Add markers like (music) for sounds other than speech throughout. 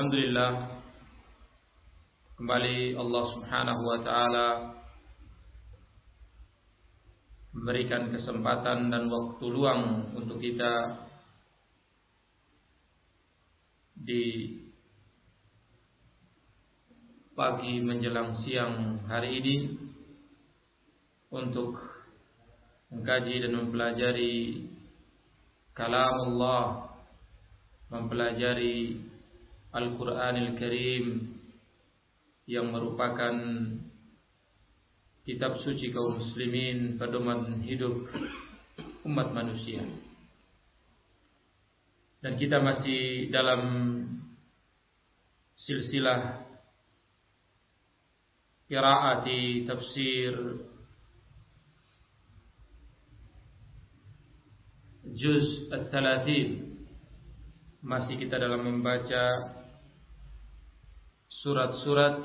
Alhamdulillah. Kembali Allah Subhanahu wa taala memberikan kesempatan dan waktu luang untuk kita di pagi menjelang siang hari ini untuk mengkaji dan mempelajari kalam Allah mempelajari Al-Quranil Karim yang merupakan kitab suci kaum muslimin pedoman hidup umat manusia. Dan kita masih dalam silsilah qiraati tafsir juz al-thalathin masih kita dalam membaca surat-surat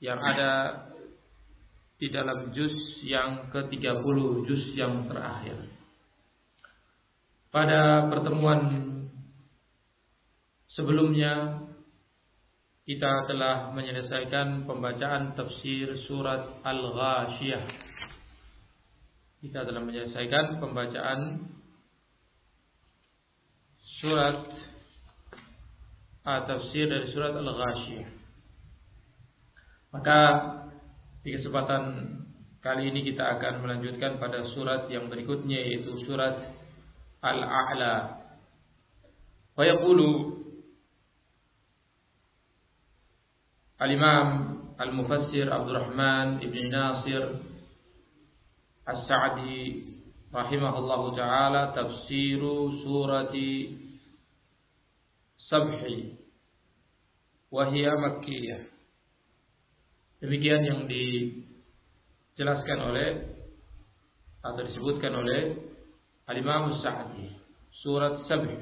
yang ada di dalam juz yang ke-30, juz yang terakhir. Pada pertemuan sebelumnya kita telah menyelesaikan pembacaan tafsir surat Al-Ghashiyah. Kita telah menyelesaikan pembacaan surat tafsir dari surat Al-Ghashiyah. Maka di kesempatan kali ini kita akan melanjutkan pada surat yang berikutnya yaitu surat Al-A'la. Wa yaqulu Al-Imam Al-Mufassir Abdurrahman Ibn Nasir As-Sa'di rahimahullahu taala tafsiru surati sabhi. Wahia makkiyah. Demikian yang dijelaskan oleh atau disebutkan oleh Al-Imam Sa'di surat sabhi.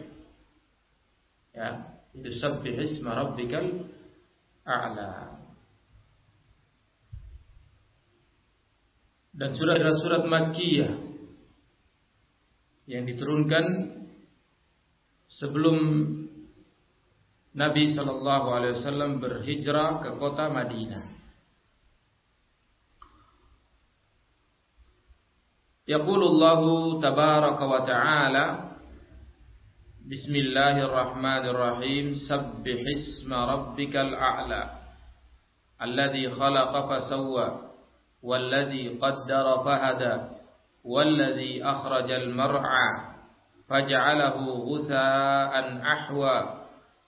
Ya itu sabbih isma rabbikal a'la. Dan surat adalah surat makkiyah yang diturunkan sebelum Nabi Shallallahu Alaihi Wasallam berhijrah ke kota Madinah. Yaqulullahu tabaraka wa ta'ala Bismillahirrahmanirrahim Sabbih isma rabbikal a'la Alladhi khalaqa fasawwa Walladhi qaddara fahada Walladhi akhrajal mar'a Faj'alahu ghutha'an ahwa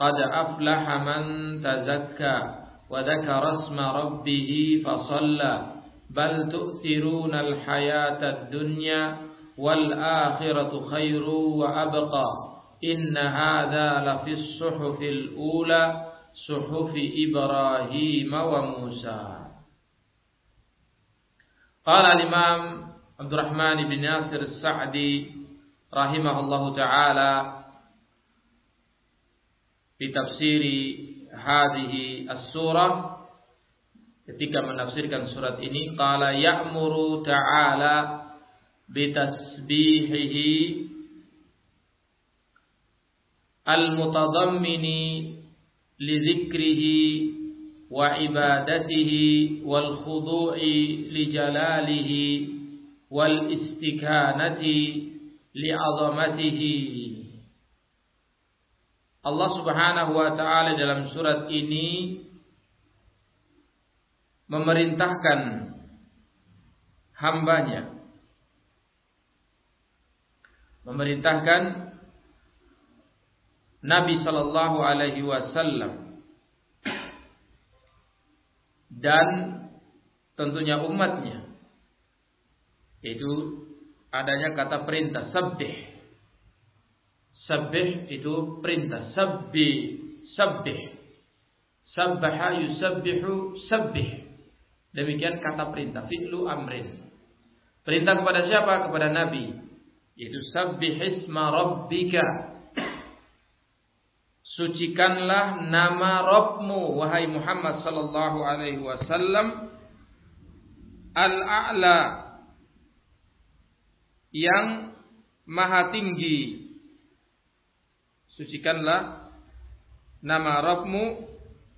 قد أفلح من تزكى وذكر اسم ربه فصلى بل تؤثرون الحياة الدنيا والآخرة خير وأبقى. إن هذا لفي الصحف الأولى صحف إبراهيم وموسى. قال الإمام عبد الرحمن بن ناصر السعدي رحمه الله تعالى في تفسير هذه السورة. Ketika menafsirkan surat ini قال يأمر تعالى بتسبيحه المتضمن لذكره وعبادته والخضوع لجلاله والاستكانة لعظمته Allah Subhanahu wa taala dalam surat ini memerintahkan hambanya memerintahkan Nabi sallallahu alaihi wasallam dan tentunya umatnya itu adanya kata perintah sabbih itu perintah. Sabbi sabbih. Sabbaha yusabbihu sabbih. Demikian kata perintah fi'lu amrin. Perintah kepada siapa? Kepada Nabi. Yaitu sabbih isma rabbika. Sucikanlah nama Rabbmu wahai Muhammad sallallahu alaihi wasallam al-a'la yang maha tinggi. Sucikanlah nama Rabbmu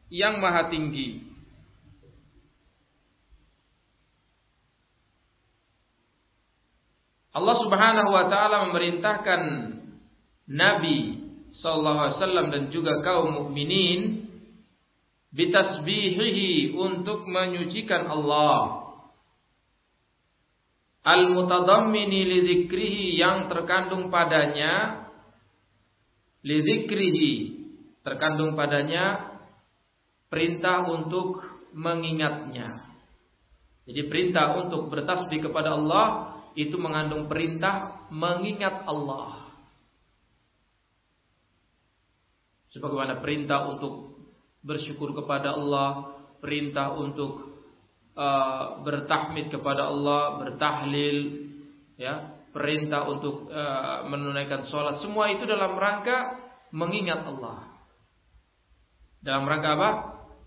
yang maha tinggi. Allah Subhanahu wa taala memerintahkan Nabi sallallahu alaihi wasallam dan juga kaum mukminin bitasbihihi untuk menyucikan Allah al-mutadammini li yang terkandung padanya li dzikrihi terkandung padanya perintah untuk mengingatnya. Jadi perintah untuk bertasbih kepada Allah itu mengandung perintah mengingat Allah. Sebagaimana perintah untuk bersyukur kepada Allah, perintah untuk uh, bertahmid kepada Allah, bertahlil, ya, perintah untuk uh, menunaikan sholat, semua itu dalam rangka mengingat Allah. Dalam rangka apa?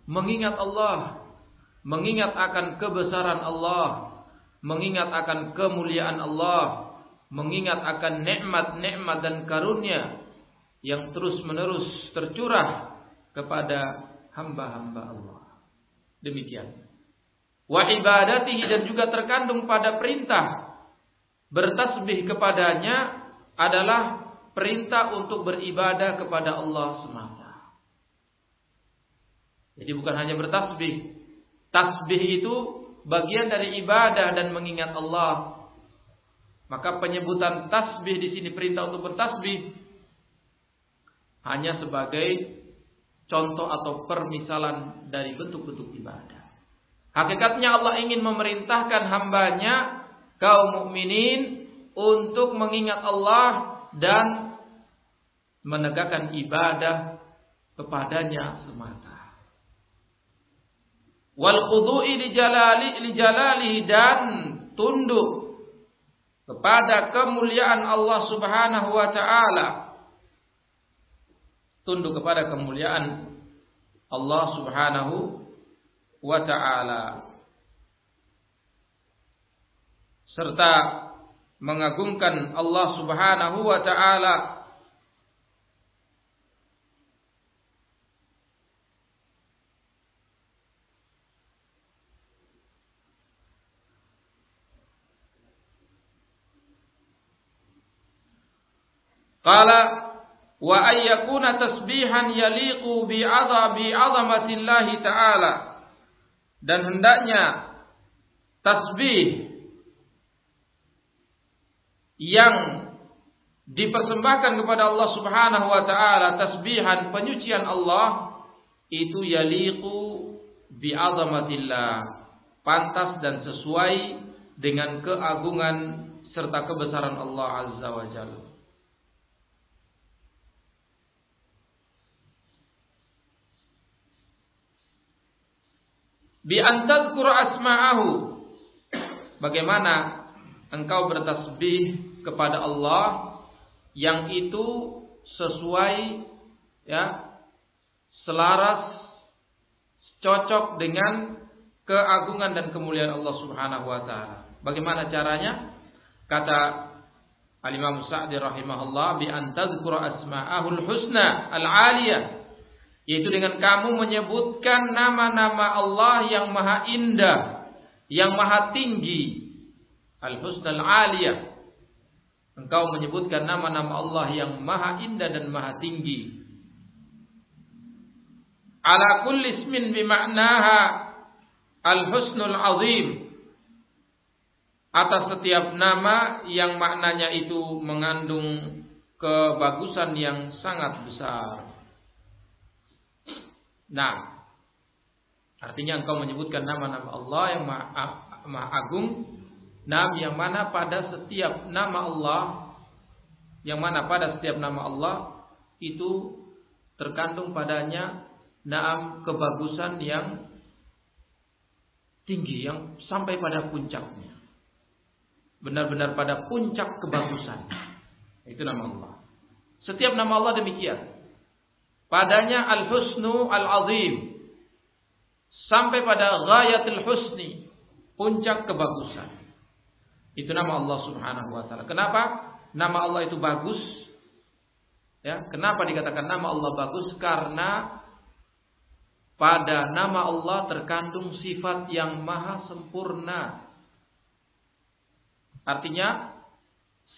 Mengingat Allah, mengingat akan kebesaran Allah, mengingat akan kemuliaan Allah, mengingat akan nikmat-nikmat dan karunia yang terus-menerus tercurah kepada hamba-hamba Allah. Demikian. Wa ibadatihi dan juga terkandung pada perintah bertasbih kepadanya adalah perintah untuk beribadah kepada Allah semata. Jadi bukan hanya bertasbih. Tasbih itu bagian dari ibadah dan mengingat Allah. Maka penyebutan tasbih di sini perintah untuk bertasbih hanya sebagai contoh atau permisalan dari bentuk-bentuk ibadah. Hakikatnya Allah ingin memerintahkan hambanya kaum mukminin untuk mengingat Allah dan menegakkan ibadah kepadanya semata. Wal khudu'i li jalali li jalali dan tunduk kepada kemuliaan Allah Subhanahu wa taala. Tunduk kepada kemuliaan Allah Subhanahu wa taala serta mengagungkan Allah Subhanahu wa taala Qala wa ayyakuna tasbihan yaliqu bi azabi azamatillahi ta'ala. Dan hendaknya tasbih yang dipersembahkan kepada Allah Subhanahu wa taala tasbihan penyucian Allah itu yaliqu bi azamatillah pantas dan sesuai dengan keagungan serta kebesaran Allah Azza wa Jalla. Bi antadkur asma'ahu. Bagaimana engkau bertasbih kepada Allah yang itu sesuai ya selaras cocok dengan keagungan dan kemuliaan Allah Subhanahu wa taala. Bagaimana caranya? Kata Al-Imam Sa'di rahimahullah bi antadkur asma'ahul husna al-aliyah yaitu dengan kamu menyebutkan nama-nama Allah yang maha indah, yang maha tinggi. Al-Husnal Aliyah. Engkau menyebutkan nama-nama Allah yang maha indah dan maha tinggi. Ala kulli ismin bima'naha Al-Husnul Azim. Atas setiap nama yang maknanya itu mengandung kebagusan yang sangat besar. Nah, artinya engkau menyebutkan nama-nama Allah yang maha, maha agung, nama yang mana pada setiap nama Allah, yang mana pada setiap nama Allah itu terkandung padanya naam kebagusan yang tinggi yang sampai pada puncaknya. Benar-benar pada puncak kebagusan. Itu nama Allah. Setiap nama Allah demikian. Padanya al-husnu al-azim. Sampai pada ghayatul husni. Puncak kebagusan. Itu nama Allah subhanahu wa ta'ala. Kenapa? Nama Allah itu bagus. Ya, kenapa dikatakan nama Allah bagus? Karena pada nama Allah terkandung sifat yang maha sempurna. Artinya,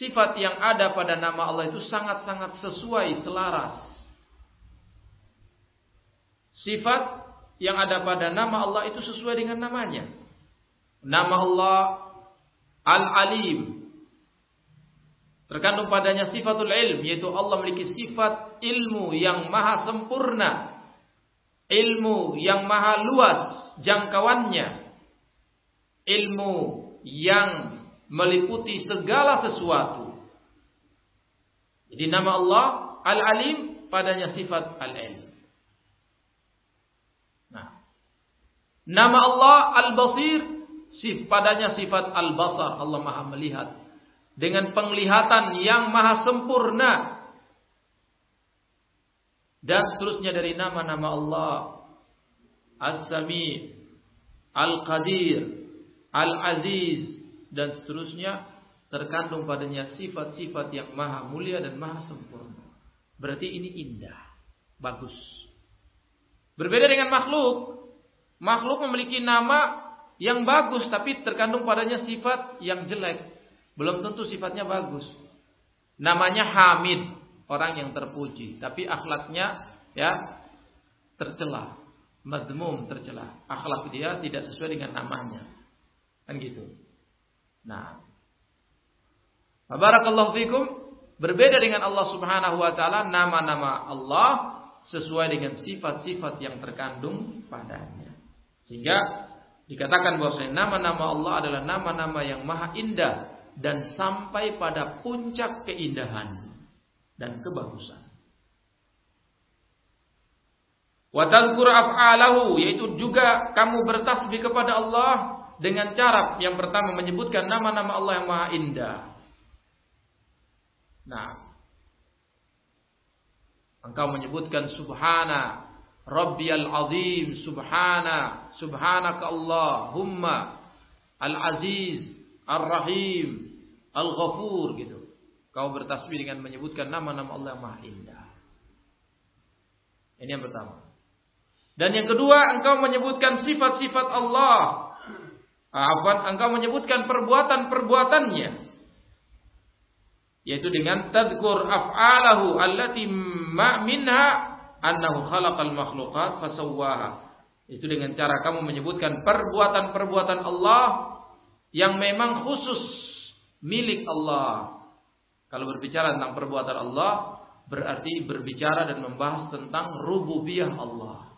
sifat yang ada pada nama Allah itu sangat-sangat sesuai, selaras. Sifat yang ada pada nama Allah itu sesuai dengan namanya. Nama Allah Al-Alim. Terkandung padanya sifatul ilm, yaitu Allah memiliki sifat ilmu yang maha sempurna ilmu yang maha luas jangkauannya, ilmu yang meliputi segala sesuatu. Jadi nama Allah Al-Alim padanya sifat Al-Ilm. Nah, nama Allah Al-Basir padanya sifat Al-Basar, Allah Maha melihat dengan penglihatan yang maha sempurna dan seterusnya dari nama-nama Allah As-Sami Al-Qadir Al-Aziz dan seterusnya terkandung padanya sifat-sifat yang maha mulia dan maha sempurna. Berarti ini indah, bagus. Berbeda dengan makhluk. Makhluk memiliki nama yang bagus tapi terkandung padanya sifat yang jelek. Belum tentu sifatnya bagus. Namanya Hamid orang yang terpuji, tapi akhlaknya ya tercela, madmum tercela. Akhlak dia tidak sesuai dengan namanya. Kan gitu. Nah, Barakallahu fikum berbeda dengan Allah Subhanahu wa taala nama-nama Allah sesuai dengan sifat-sifat yang terkandung padanya. Sehingga dikatakan bahwa nama-nama Allah adalah nama-nama yang maha indah dan sampai pada puncak keindahan dan kebagusan. Wa tadhkur af'alahu yaitu juga kamu bertasbih kepada Allah dengan cara yang pertama menyebutkan nama-nama Allah yang maha indah. Nah, engkau menyebutkan subhana rabbiyal azim subhana subhanaka allahumma al aziz ar rahim al ghafur gitu Kau bertasbih dengan menyebutkan nama-nama Allah yang maha indah. Ini yang pertama. Dan yang kedua, engkau menyebutkan sifat-sifat Allah. Apa? Engkau menyebutkan perbuatan-perbuatannya. Yaitu dengan tadkur af'alahu allati ma minha annahu khalaqal makhluqat fasawwaha. Itu dengan cara kamu menyebutkan perbuatan-perbuatan Allah yang memang khusus milik Allah. Kalau berbicara tentang perbuatan Allah, berarti berbicara dan membahas tentang rububiyah Allah.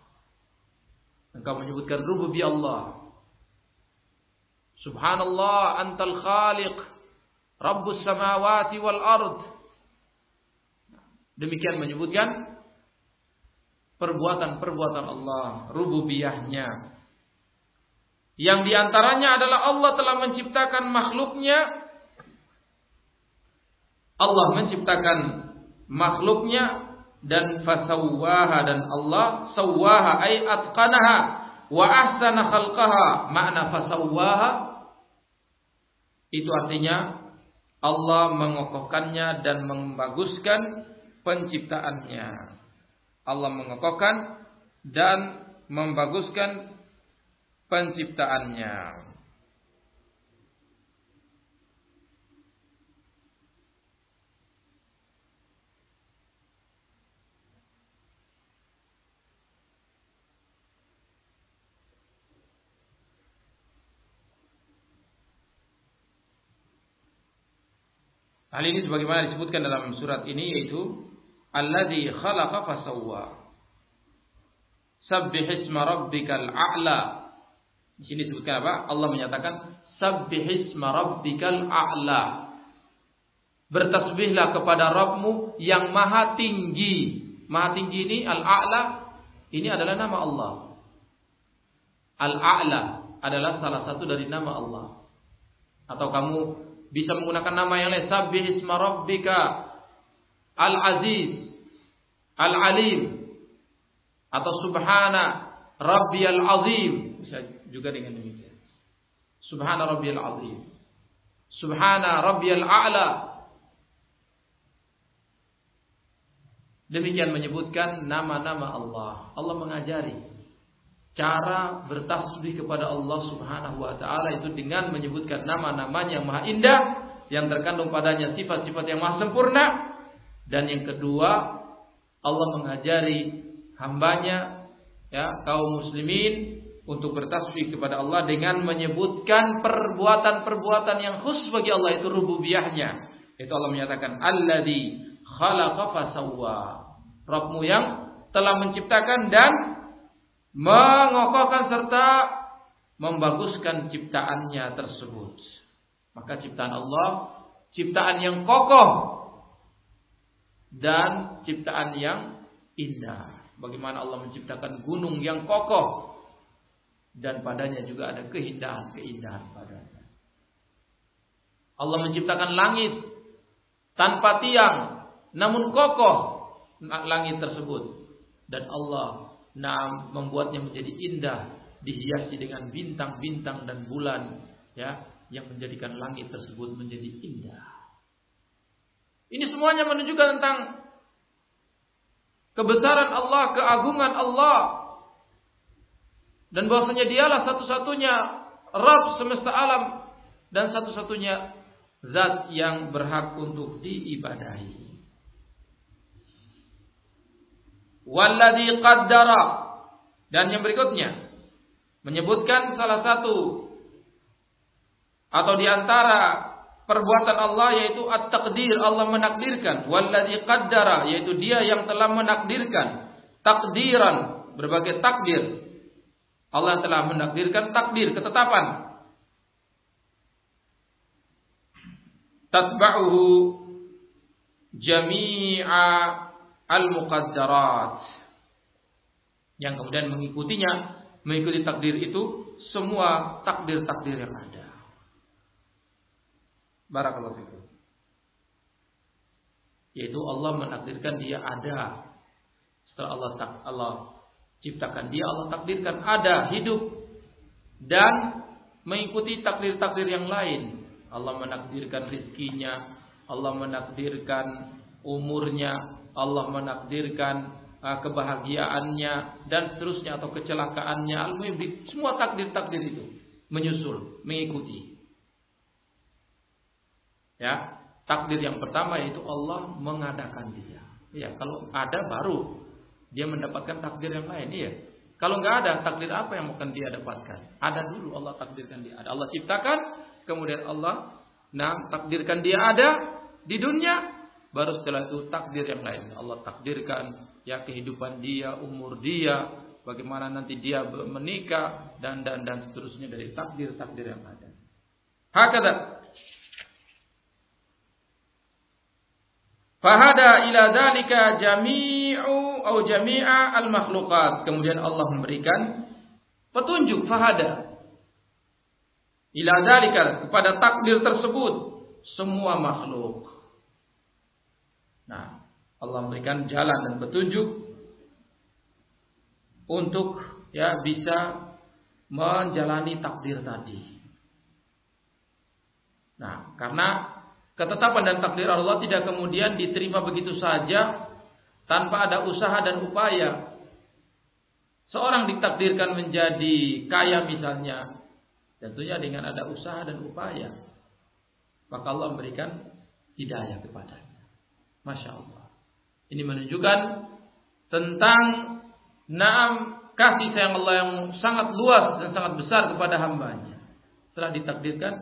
Engkau menyebutkan rububiyah Allah. Subhanallah antal khaliq Rabbus samawati wal ard. Demikian menyebutkan perbuatan-perbuatan Allah, rububiyahnya. Yang di antaranya adalah Allah telah menciptakan makhluknya. Allah menciptakan makhluknya dan fasawwaha dan Allah sawwaha ay atqanaha wa ahsana khalqaha. Makna fasawwaha itu artinya Allah mengokohkannya dan membaguskan penciptaannya Allah mengokohkan dan membaguskan penciptaannya. Hal ini sebagaimana disebutkan dalam surat ini yaitu Alladzi khalaqa fasawwa. Sabbih isma rabbikal a'la. Di sini disebutkan apa? Allah menyatakan sabbih isma rabbikal a'la. Bertasbihlah kepada Rabbmu yang maha tinggi. Maha tinggi ini Al-A'la ini adalah nama Allah. Al-A'la adalah salah satu dari nama Allah. Atau kamu bisa menggunakan nama yang lain. Sabbih isma rabbika Al-Aziz Al-Alim atau Subhana Rabbiyal Azim bisa juga dengan demikian. Subhana Rabbiyal Azim. Subhana Rabbiyal A'la. Demikian menyebutkan nama-nama Allah. Allah mengajari cara bertasbih kepada Allah Subhanahu wa taala itu dengan menyebutkan nama-namanya yang maha indah yang terkandung padanya sifat-sifat yang maha sempurna dan yang kedua Allah mengajari hambanya ya kaum muslimin untuk bertasbih kepada Allah dengan menyebutkan perbuatan-perbuatan yang khusus bagi Allah itu rububiyahnya. Itu Allah menyatakan alladzi khalaqa fasawwa. Rabbmu yang telah menciptakan dan mengokohkan serta membaguskan ciptaannya tersebut. Maka ciptaan Allah ciptaan yang kokoh dan ciptaan yang indah. Bagaimana Allah menciptakan gunung yang kokoh dan padanya juga ada keindahan-keindahan padanya. Allah menciptakan langit tanpa tiang namun kokoh langit tersebut dan Allah membuatnya menjadi indah dihiasi dengan bintang-bintang dan bulan ya yang menjadikan langit tersebut menjadi indah. Ini semuanya menunjukkan tentang kebesaran Allah, keagungan Allah. Dan bahwasanya dialah satu-satunya Rabb semesta alam dan satu-satunya zat yang berhak untuk diibadahi. Walladhi qaddara dan yang berikutnya menyebutkan salah satu atau di antara perbuatan Allah yaitu at-taqdir Allah menakdirkan. Wallazi qaddara yaitu dia yang telah menakdirkan. Takdiran berbagai takdir. Allah telah menakdirkan takdir ketetapan. Tatba'uhu jami'a al-muqaddarat. Yang kemudian mengikutinya mengikuti takdir itu semua takdir-takdir yang ada Barakallahu fikum. Yaitu Allah menakdirkan dia ada. Setelah Allah tak Allah ciptakan dia, Allah takdirkan ada hidup dan mengikuti takdir-takdir yang lain. Allah menakdirkan rizkinya, Allah menakdirkan umurnya, Allah menakdirkan uh, kebahagiaannya dan seterusnya atau kecelakaannya. al semua takdir-takdir itu menyusul, mengikuti. Ya, takdir yang pertama yaitu Allah mengadakan dia. Ya, kalau ada baru dia mendapatkan takdir yang lain. Iya. Kalau nggak ada takdir apa yang akan dia dapatkan? Ada dulu Allah takdirkan dia ada. Allah ciptakan, kemudian Allah nah takdirkan dia ada di dunia, baru setelah itu takdir yang lain. Allah takdirkan ya kehidupan dia, umur dia, bagaimana nanti dia menikah dan dan dan seterusnya dari takdir-takdir yang ada. Hakada Fahada ila dalika jami'u atau jami'a al-makhluqat. Kemudian Allah memberikan petunjuk fahada ila dalika kepada takdir tersebut semua makhluk. Nah, Allah memberikan jalan dan petunjuk untuk ya bisa menjalani takdir tadi. Nah, karena Ketetapan dan takdir Allah tidak kemudian diterima begitu saja tanpa ada usaha dan upaya. Seorang ditakdirkan menjadi kaya misalnya, tentunya dengan ada usaha dan upaya. Maka Allah memberikan hidayah kepadanya. Masya Allah. Ini menunjukkan tentang naam kasih sayang Allah yang sangat luas dan sangat besar kepada hambanya. Setelah ditakdirkan,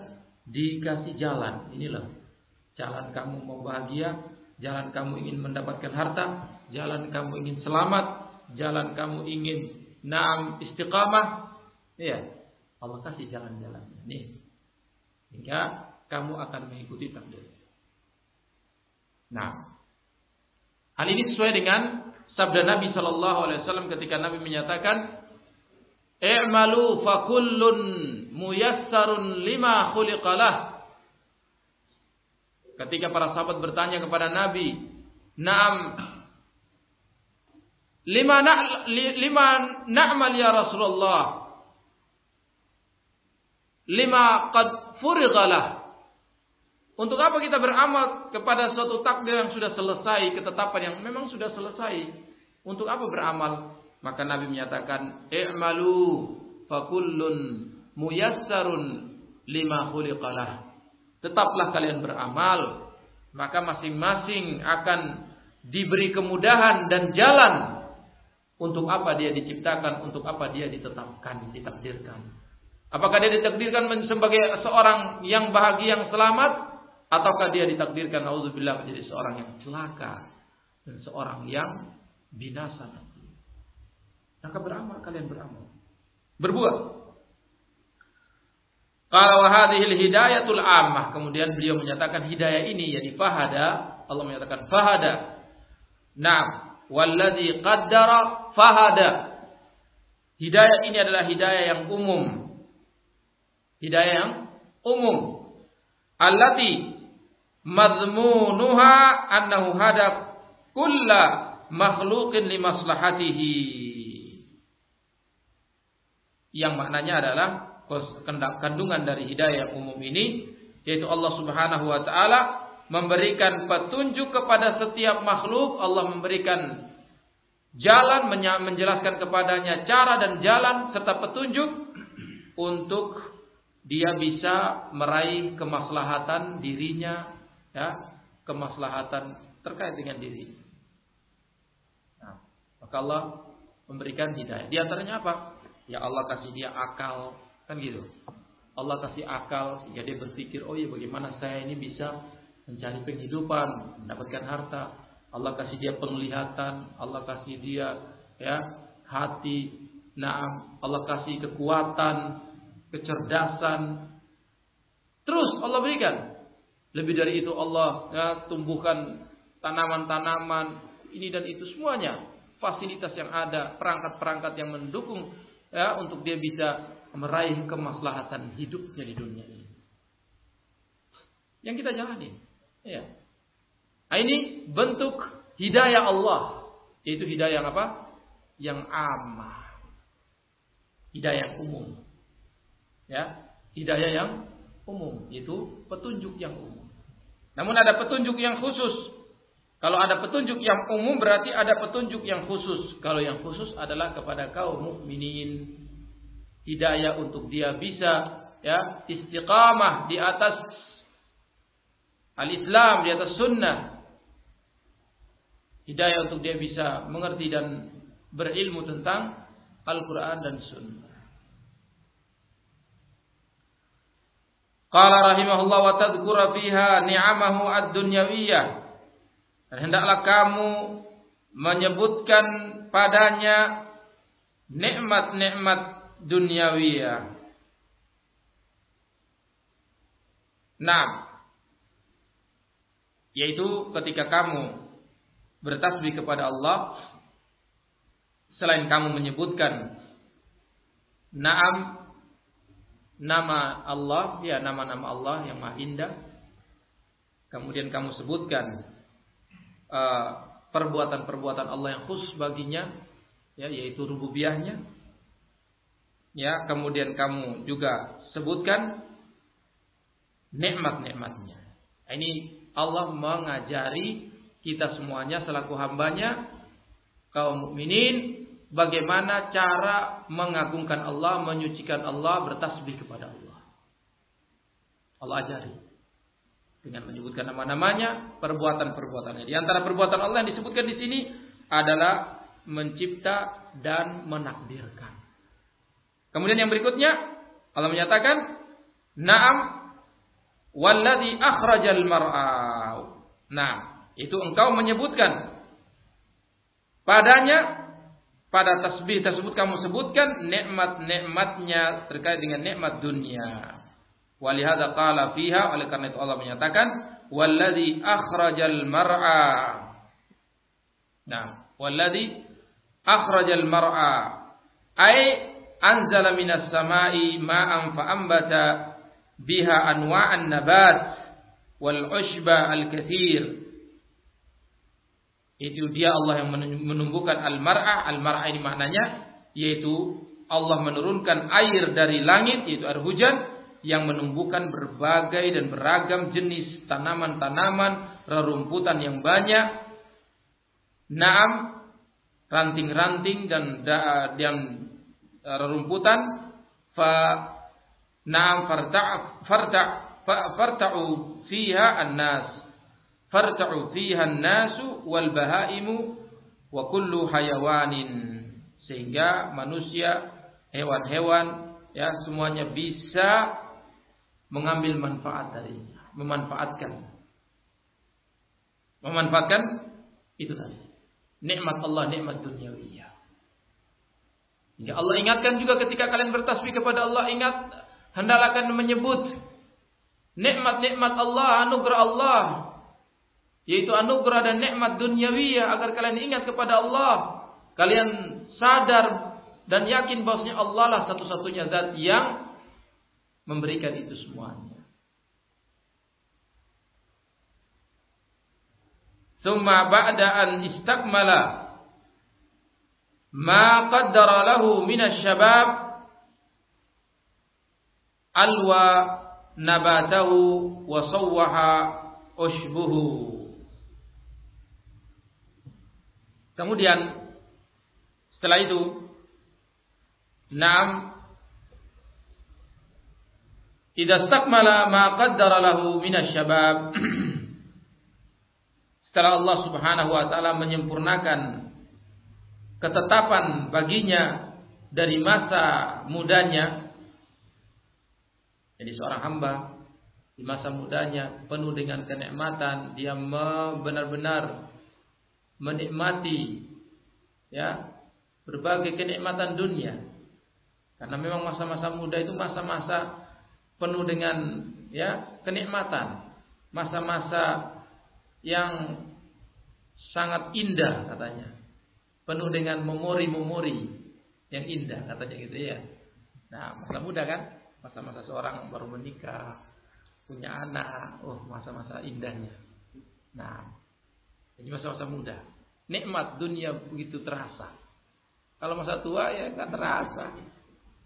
dikasih jalan. Inilah Jalan kamu mau bahagia, jalan kamu ingin mendapatkan harta, jalan kamu ingin selamat, jalan kamu ingin naam istiqamah. Ya, Allah kasih jalan-jalannya. Nih. Hingga kamu akan mengikuti takdir. Nah, hal ini sesuai dengan sabda Nabi Shallallahu Alaihi Wasallam ketika Nabi menyatakan, "I'malu fakullun muyassarun lima khuliqalah." Ketika para sahabat bertanya kepada Nabi, "Naam, lima na lima na'mal ya Rasulullah?" Lima qad furighalah. Untuk apa kita beramal kepada suatu takdir yang sudah selesai, ketetapan yang memang sudah selesai? Untuk apa beramal? Maka Nabi menyatakan, "I'malu fakullun muyassarun lima khuliqalah." Tetaplah kalian beramal, maka masing-masing akan diberi kemudahan dan jalan untuk apa dia diciptakan, untuk apa dia ditetapkan, ditakdirkan. Apakah dia ditakdirkan sebagai seorang yang bahagia, yang selamat, Ataukah dia ditakdirkan naudzubillah menjadi seorang yang celaka dan seorang yang binasa. Maka beramal kalian beramal. Berbuat. Kalau hadhil hidayatul ammah. Kemudian beliau menyatakan hidayah ini yakni fahada. Allah menyatakan fahada. Naam. Walladhi qaddara fahada. Hidayah ini adalah hidayah yang umum. Hidayah yang umum. Allati madmunuha annahu hada kulla makhluqin li maslahatihi. Yang maknanya adalah kandungan dari hidayah umum ini yaitu Allah Subhanahu wa taala memberikan petunjuk kepada setiap makhluk, Allah memberikan jalan menjelaskan kepadanya cara dan jalan serta petunjuk untuk dia bisa meraih kemaslahatan dirinya ya kemaslahatan terkait dengan diri. Nah, maka Allah memberikan hidayah. Di antaranya apa? Ya Allah kasih dia akal, kan gitu. Allah kasih akal sehingga dia berpikir, oh iya bagaimana saya ini bisa mencari penghidupan, mendapatkan harta. Allah kasih dia penglihatan, Allah kasih dia ya hati, naam, Allah kasih kekuatan, kecerdasan. Terus Allah berikan lebih dari itu Allah ya, tumbuhkan tanaman-tanaman ini dan itu semuanya fasilitas yang ada, perangkat-perangkat yang mendukung ya untuk dia bisa meraih kemaslahatan hidupnya di dunia ini. Yang kita jalani. Ya. Nah, ini bentuk hidayah Allah. Yaitu hidayah yang apa? Yang amah. Hidayah yang umum. Ya, hidayah yang umum, yaitu petunjuk yang umum. Namun ada petunjuk yang khusus. Kalau ada petunjuk yang umum berarti ada petunjuk yang khusus. Kalau yang khusus adalah kepada kaum mukminin. Hidayah untuk dia bisa ya istiqamah di atas al-Islam, di atas sunnah. Hidayah untuk dia bisa mengerti dan berilmu tentang Al-Quran dan Sunnah. Qala rahimahullah wa tadhkura fiha ni'amahu ad-dunyawiyah. Dan hendaklah kamu menyebutkan padanya nikmat-nikmat duniawiyah. Nah, yaitu ketika kamu bertasbih kepada Allah selain kamu menyebutkan Naam nama Allah, ya nama-nama Allah yang maha indah. Kemudian kamu sebutkan uh, perbuatan-perbuatan Allah yang khusus baginya, ya yaitu rububiyahnya. Ya, kemudian kamu juga sebutkan nikmat-nikmatnya. Ini Allah mengajari kita semuanya selaku hambanya kaum mukminin bagaimana cara mengagungkan Allah, menyucikan Allah, bertasbih kepada Allah. Allah ajari dengan menyebutkan nama-namanya, perbuatan-perbuatannya. Di antara perbuatan Allah yang disebutkan di sini adalah mencipta dan menakdirkan. Kemudian yang berikutnya Allah menyatakan, "Na'am walladzi akhrajal mar'a." Nah, itu engkau menyebutkan padanya pada tasbih tersebut kamu sebutkan nikmat-nikmatnya terkait dengan nikmat dunia. Walihada qala fiha oleh karena itu Allah menyatakan walladzi akhrajal mar'a. Nah, Walladhi akhrajal mar'a ay anzala minas sama'i ma'an fa'ambata biha anwa'an nabat wal ushba al kathir. Itu dia Allah yang menumbuhkan al-mar'ah. Al-mar'ah ini maknanya yaitu Allah menurunkan air dari langit yaitu air hujan yang menumbuhkan berbagai dan beragam jenis tanaman-tanaman rerumputan yang banyak naam ranting-ranting dan dan rerumputan fa na'am farta' farta' farta'u fiha an-nas. Farta'u fiha an-nasu wal bahaimu wa kullu hayawanin. Sehingga manusia hewan-hewan ya semuanya bisa mengambil manfaat darinya memanfaatkan. Memanfaatkan itu tadi. Nikmat Allah nikmat duniawiyah Ya Allah ingatkan juga ketika kalian bertasbih kepada Allah ingat hendaklah kalian menyebut nikmat-nikmat Allah, anugerah Allah yaitu anugerah dan nikmat duniawi agar kalian ingat kepada Allah. Kalian sadar dan yakin bahwasanya Allah lah satu-satunya zat yang memberikan itu semuanya. Summa ba'da an istakmala ma qaddara lahu min asy-syabab alwa nabatahu wa sawwaha ushbuhu. Kemudian setelah itu Naam Idza istakmala ma qaddara lahu min asy-syabab (clears throat) Setelah Allah Subhanahu wa taala menyempurnakan ketetapan baginya dari masa mudanya. Jadi seorang hamba di masa mudanya penuh dengan kenikmatan dia benar-benar menikmati ya berbagai kenikmatan dunia. Karena memang masa-masa muda itu masa-masa penuh dengan ya kenikmatan. Masa-masa yang sangat indah katanya penuh dengan memori-memori yang indah katanya gitu ya. Nah, masa muda kan? Masa-masa seorang baru menikah, punya anak, oh masa-masa indahnya. Nah, ini masa-masa muda. Nikmat dunia begitu terasa. Kalau masa tua ya nggak terasa.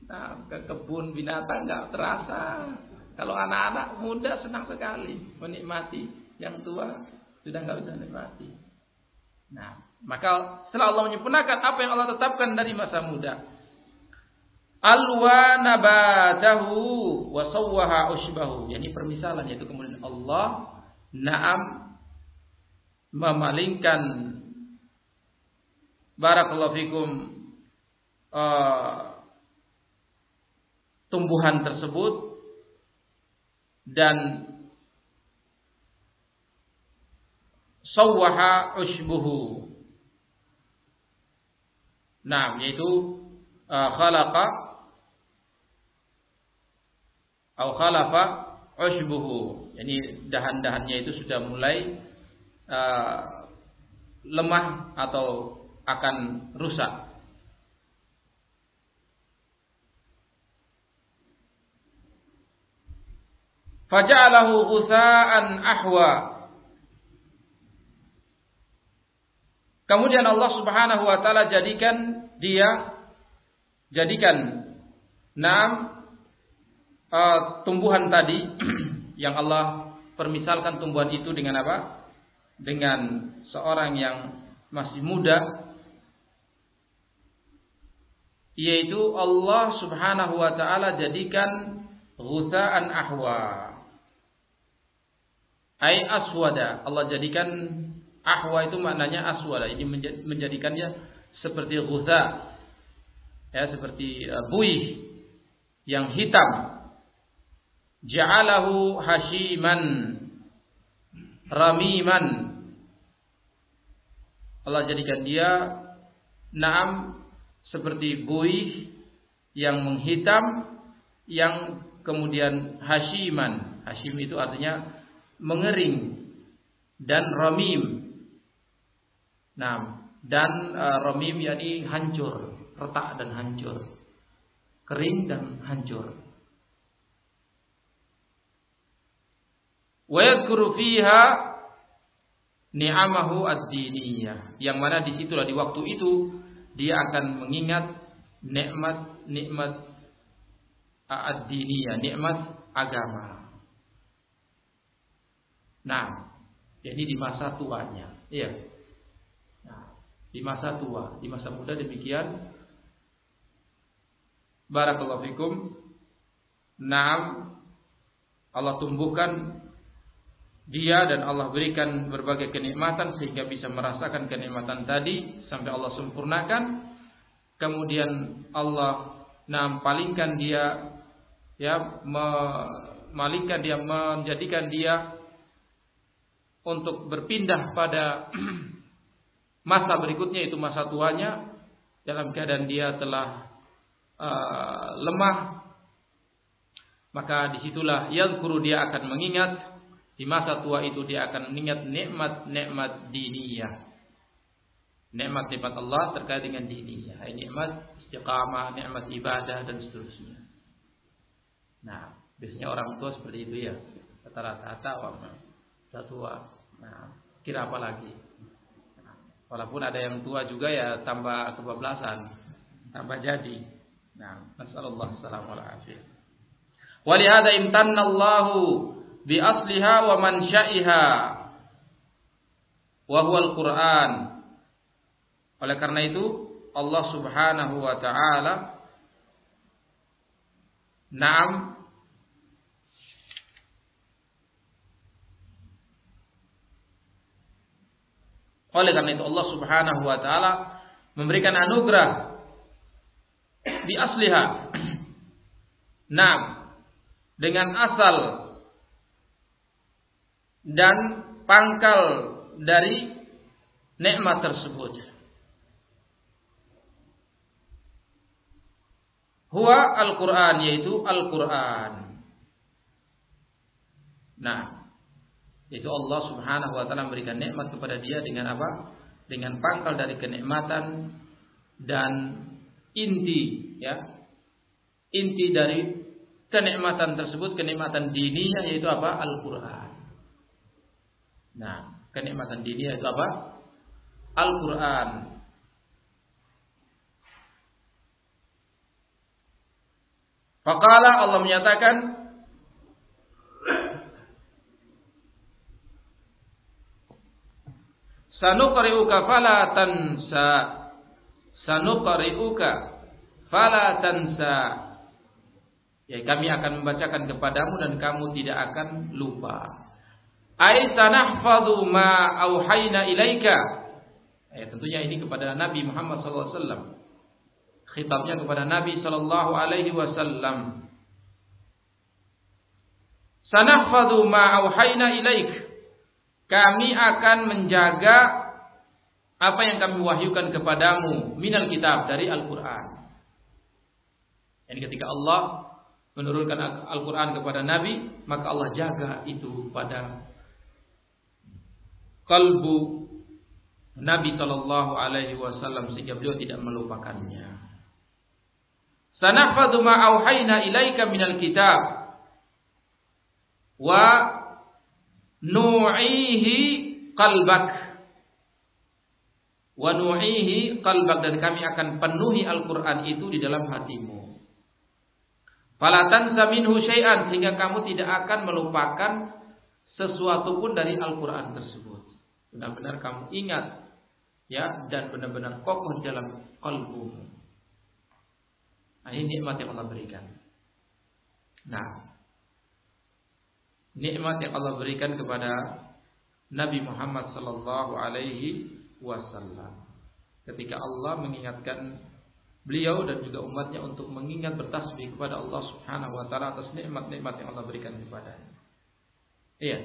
Nah, ke kebun binatang nggak terasa. Kalau anak-anak muda senang sekali menikmati. Yang tua sudah nggak bisa menikmati. Nah, maka setelah Allah menyempurnakan apa yang Allah tetapkan dari masa muda. Alwa nabatahu wa sawwaha ushbahu. Yani permisalan yaitu kemudian Allah na'am memalingkan barakallahu fikum uh, tumbuhan tersebut dan sawwaha ushbuhu Nah, yaitu uh, khalaqa atau khalafa ushbuhu. Yani dahan-dahannya itu sudah mulai uh, lemah atau akan rusak. Faja'alahu ghusaan ahwa Kemudian Allah Subhanahu wa taala jadikan dia jadikan enam uh, tumbuhan tadi (clears throat) yang Allah permisalkan tumbuhan itu dengan apa? Dengan seorang yang masih muda yaitu Allah Subhanahu wa taala jadikan ghusaan ahwa. Ai aswada. Allah jadikan Ahwa itu maknanya aswala. Ini menjadikannya seperti ghuza. Ya, seperti uh, buih yang hitam. Ja'alahu hashiman ramiman. Allah jadikan dia naam seperti buih yang menghitam yang kemudian hashiman. Hashim itu artinya mengering dan ramim Nah, dan uh, ramim yakni hancur, retak dan hancur. Kering dan hancur. Wa fiha ni'amahu ad-diniyah. Yang mana di situlah di waktu itu dia akan mengingat nikmat-nikmat ad-diniyah, nikmat agama. Nah, jadi di masa tuanya. Iya. Di masa tua, di masa muda demikian. Barakallahu fikum. Naam Allah tumbuhkan dia dan Allah berikan berbagai kenikmatan sehingga bisa merasakan kenikmatan tadi sampai Allah sempurnakan. Kemudian Allah nampalingkan dia ya memalingkan dia menjadikan dia untuk berpindah pada (clears throat) masa berikutnya itu masa tuanya dalam keadaan dia telah uh, lemah maka di situlah yadhkuru dia akan mengingat di masa tua itu dia akan mengingat nikmat-nikmat diniyah. Nikmat-nikmat Allah terkait dengan diniyah. Nikmat istiqamah nikmat ibadah dan seterusnya. Nah biasanya orang tua seperti itu ya. Rata-rata orang tua. Nah kira apa lagi Walaupun ada yang tua juga ya tambah kebablasan, tambah jadi. Nah, nasallallahu wal afiyah. Walihada imtanna Allahu bi asliha wa mansya'iha wa huwa al-Qur'an. Oleh karena itu Allah Subhanahu wa taala Naam Oleh karena itu Allah Subhanahu wa taala memberikan anugerah di asliha. Nah, dengan asal dan pangkal dari nikmat tersebut. Huwa Al-Quran yaitu Al-Quran. Nah, itu Allah Subhanahu wa taala memberikan nikmat kepada dia dengan apa? Dengan pangkal dari kenikmatan dan inti ya. Inti dari kenikmatan tersebut kenikmatan dininya yaitu apa? Al-Qur'an. Nah, kenikmatan dininya itu apa? Al-Qur'an. Faqala Allah menyatakan Sanuqri'uka fala tansa. Sanuqri'uka fala tansa. Ya, kami akan membacakan kepadamu dan kamu tidak akan lupa. Ai sanahfadhu ma auhayna ilaika. Ya, tentunya ini kepada Nabi Muhammad SAW. Khitabnya kepada Nabi Sallallahu Alaihi Wasallam. Sanahfadhu ma auhayna ilaika kami akan menjaga apa yang kami wahyukan kepadamu minal kitab dari Al-Qur'an. Yani ketika Allah menurunkan Al-Qur'an kepada Nabi, maka Allah jaga itu pada kalbu Nabi Shallallahu Alaihi Wasallam sehingga beliau tidak melupakannya. Sanahfadu ma auhayna ilaika minal kitab wa nu'ihi qalbak wa nu'ihi qalbak dan kami akan penuhi Al-Qur'an itu di dalam hatimu. Fala tansa minhu sehingga kamu tidak akan melupakan sesuatu pun dari Al-Qur'an tersebut. Benar-benar kamu ingat ya dan benar-benar kokoh dalam kalbumu. Nah, ini nikmat yang Allah berikan. Nah, nikmat yang Allah berikan kepada Nabi Muhammad sallallahu alaihi wasallam. Ketika Allah mengingatkan beliau dan juga umatnya untuk mengingat bertasbih kepada Allah Subhanahu wa taala atas nikmat-nikmat yang Allah berikan kepadanya. Iya,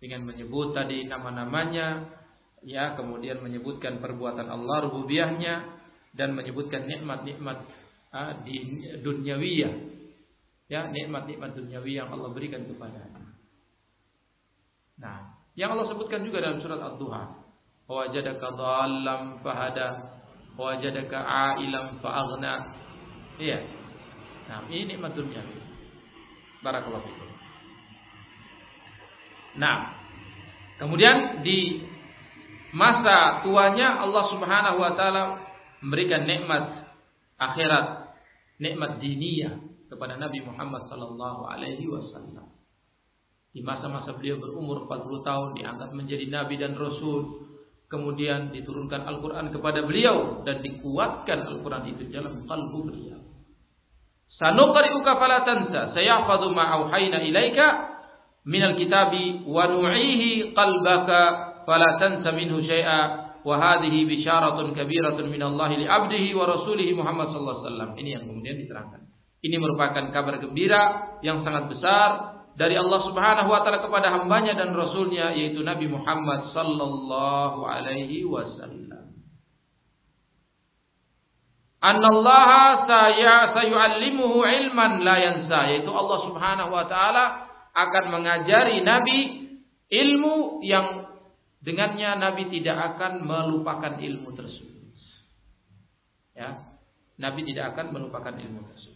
dengan menyebut tadi nama-namanya, ya, kemudian menyebutkan perbuatan Allah rububiyahnya dan menyebutkan nikmat-nikmat uh, di duniawiyah. Ya, nikmat-nikmat duniawi yang Allah berikan kepadanya. Nah, yang Allah sebutkan juga dalam surat Ad-Duha. wajadaka dhallam fahada, wajadaka ailam fa'aghna. Iya. Nah, ini nikmat dunia. Barakallahu fikum. Nah, kemudian di masa tuanya Allah Subhanahu wa taala memberikan nikmat akhirat, nikmat diniyah kepada Nabi Muhammad sallallahu alaihi wasallam. Di masa-masa beliau berumur 40 tahun diangkat menjadi nabi dan rasul. Kemudian diturunkan Al-Qur'an kepada beliau dan dikuatkan Al-Qur'an itu dalam kalbu beliau. Sanuqri'uka fala tansa, sayahfadhu ma auhayna ilaika minal kitabi wa nu'ihi qalbaka fala tansa minhu syai'a wa hadhihi bisyaratun kabiratun min Allah li 'abdihi wa rasulihi Muhammad sallallahu alaihi wasallam. Ini yang kemudian diterangkan. Ini merupakan kabar gembira yang sangat besar dari Allah Subhanahu wa taala kepada hambanya dan rasulnya yaitu Nabi Muhammad sallallahu alaihi wasallam. Annallaha saya sayu'allimuhu ilman la yansa yaitu Allah Subhanahu wa taala akan mengajari Nabi ilmu yang Dengannya Nabi tidak akan melupakan ilmu tersebut. Ya, Nabi tidak akan melupakan ilmu tersebut.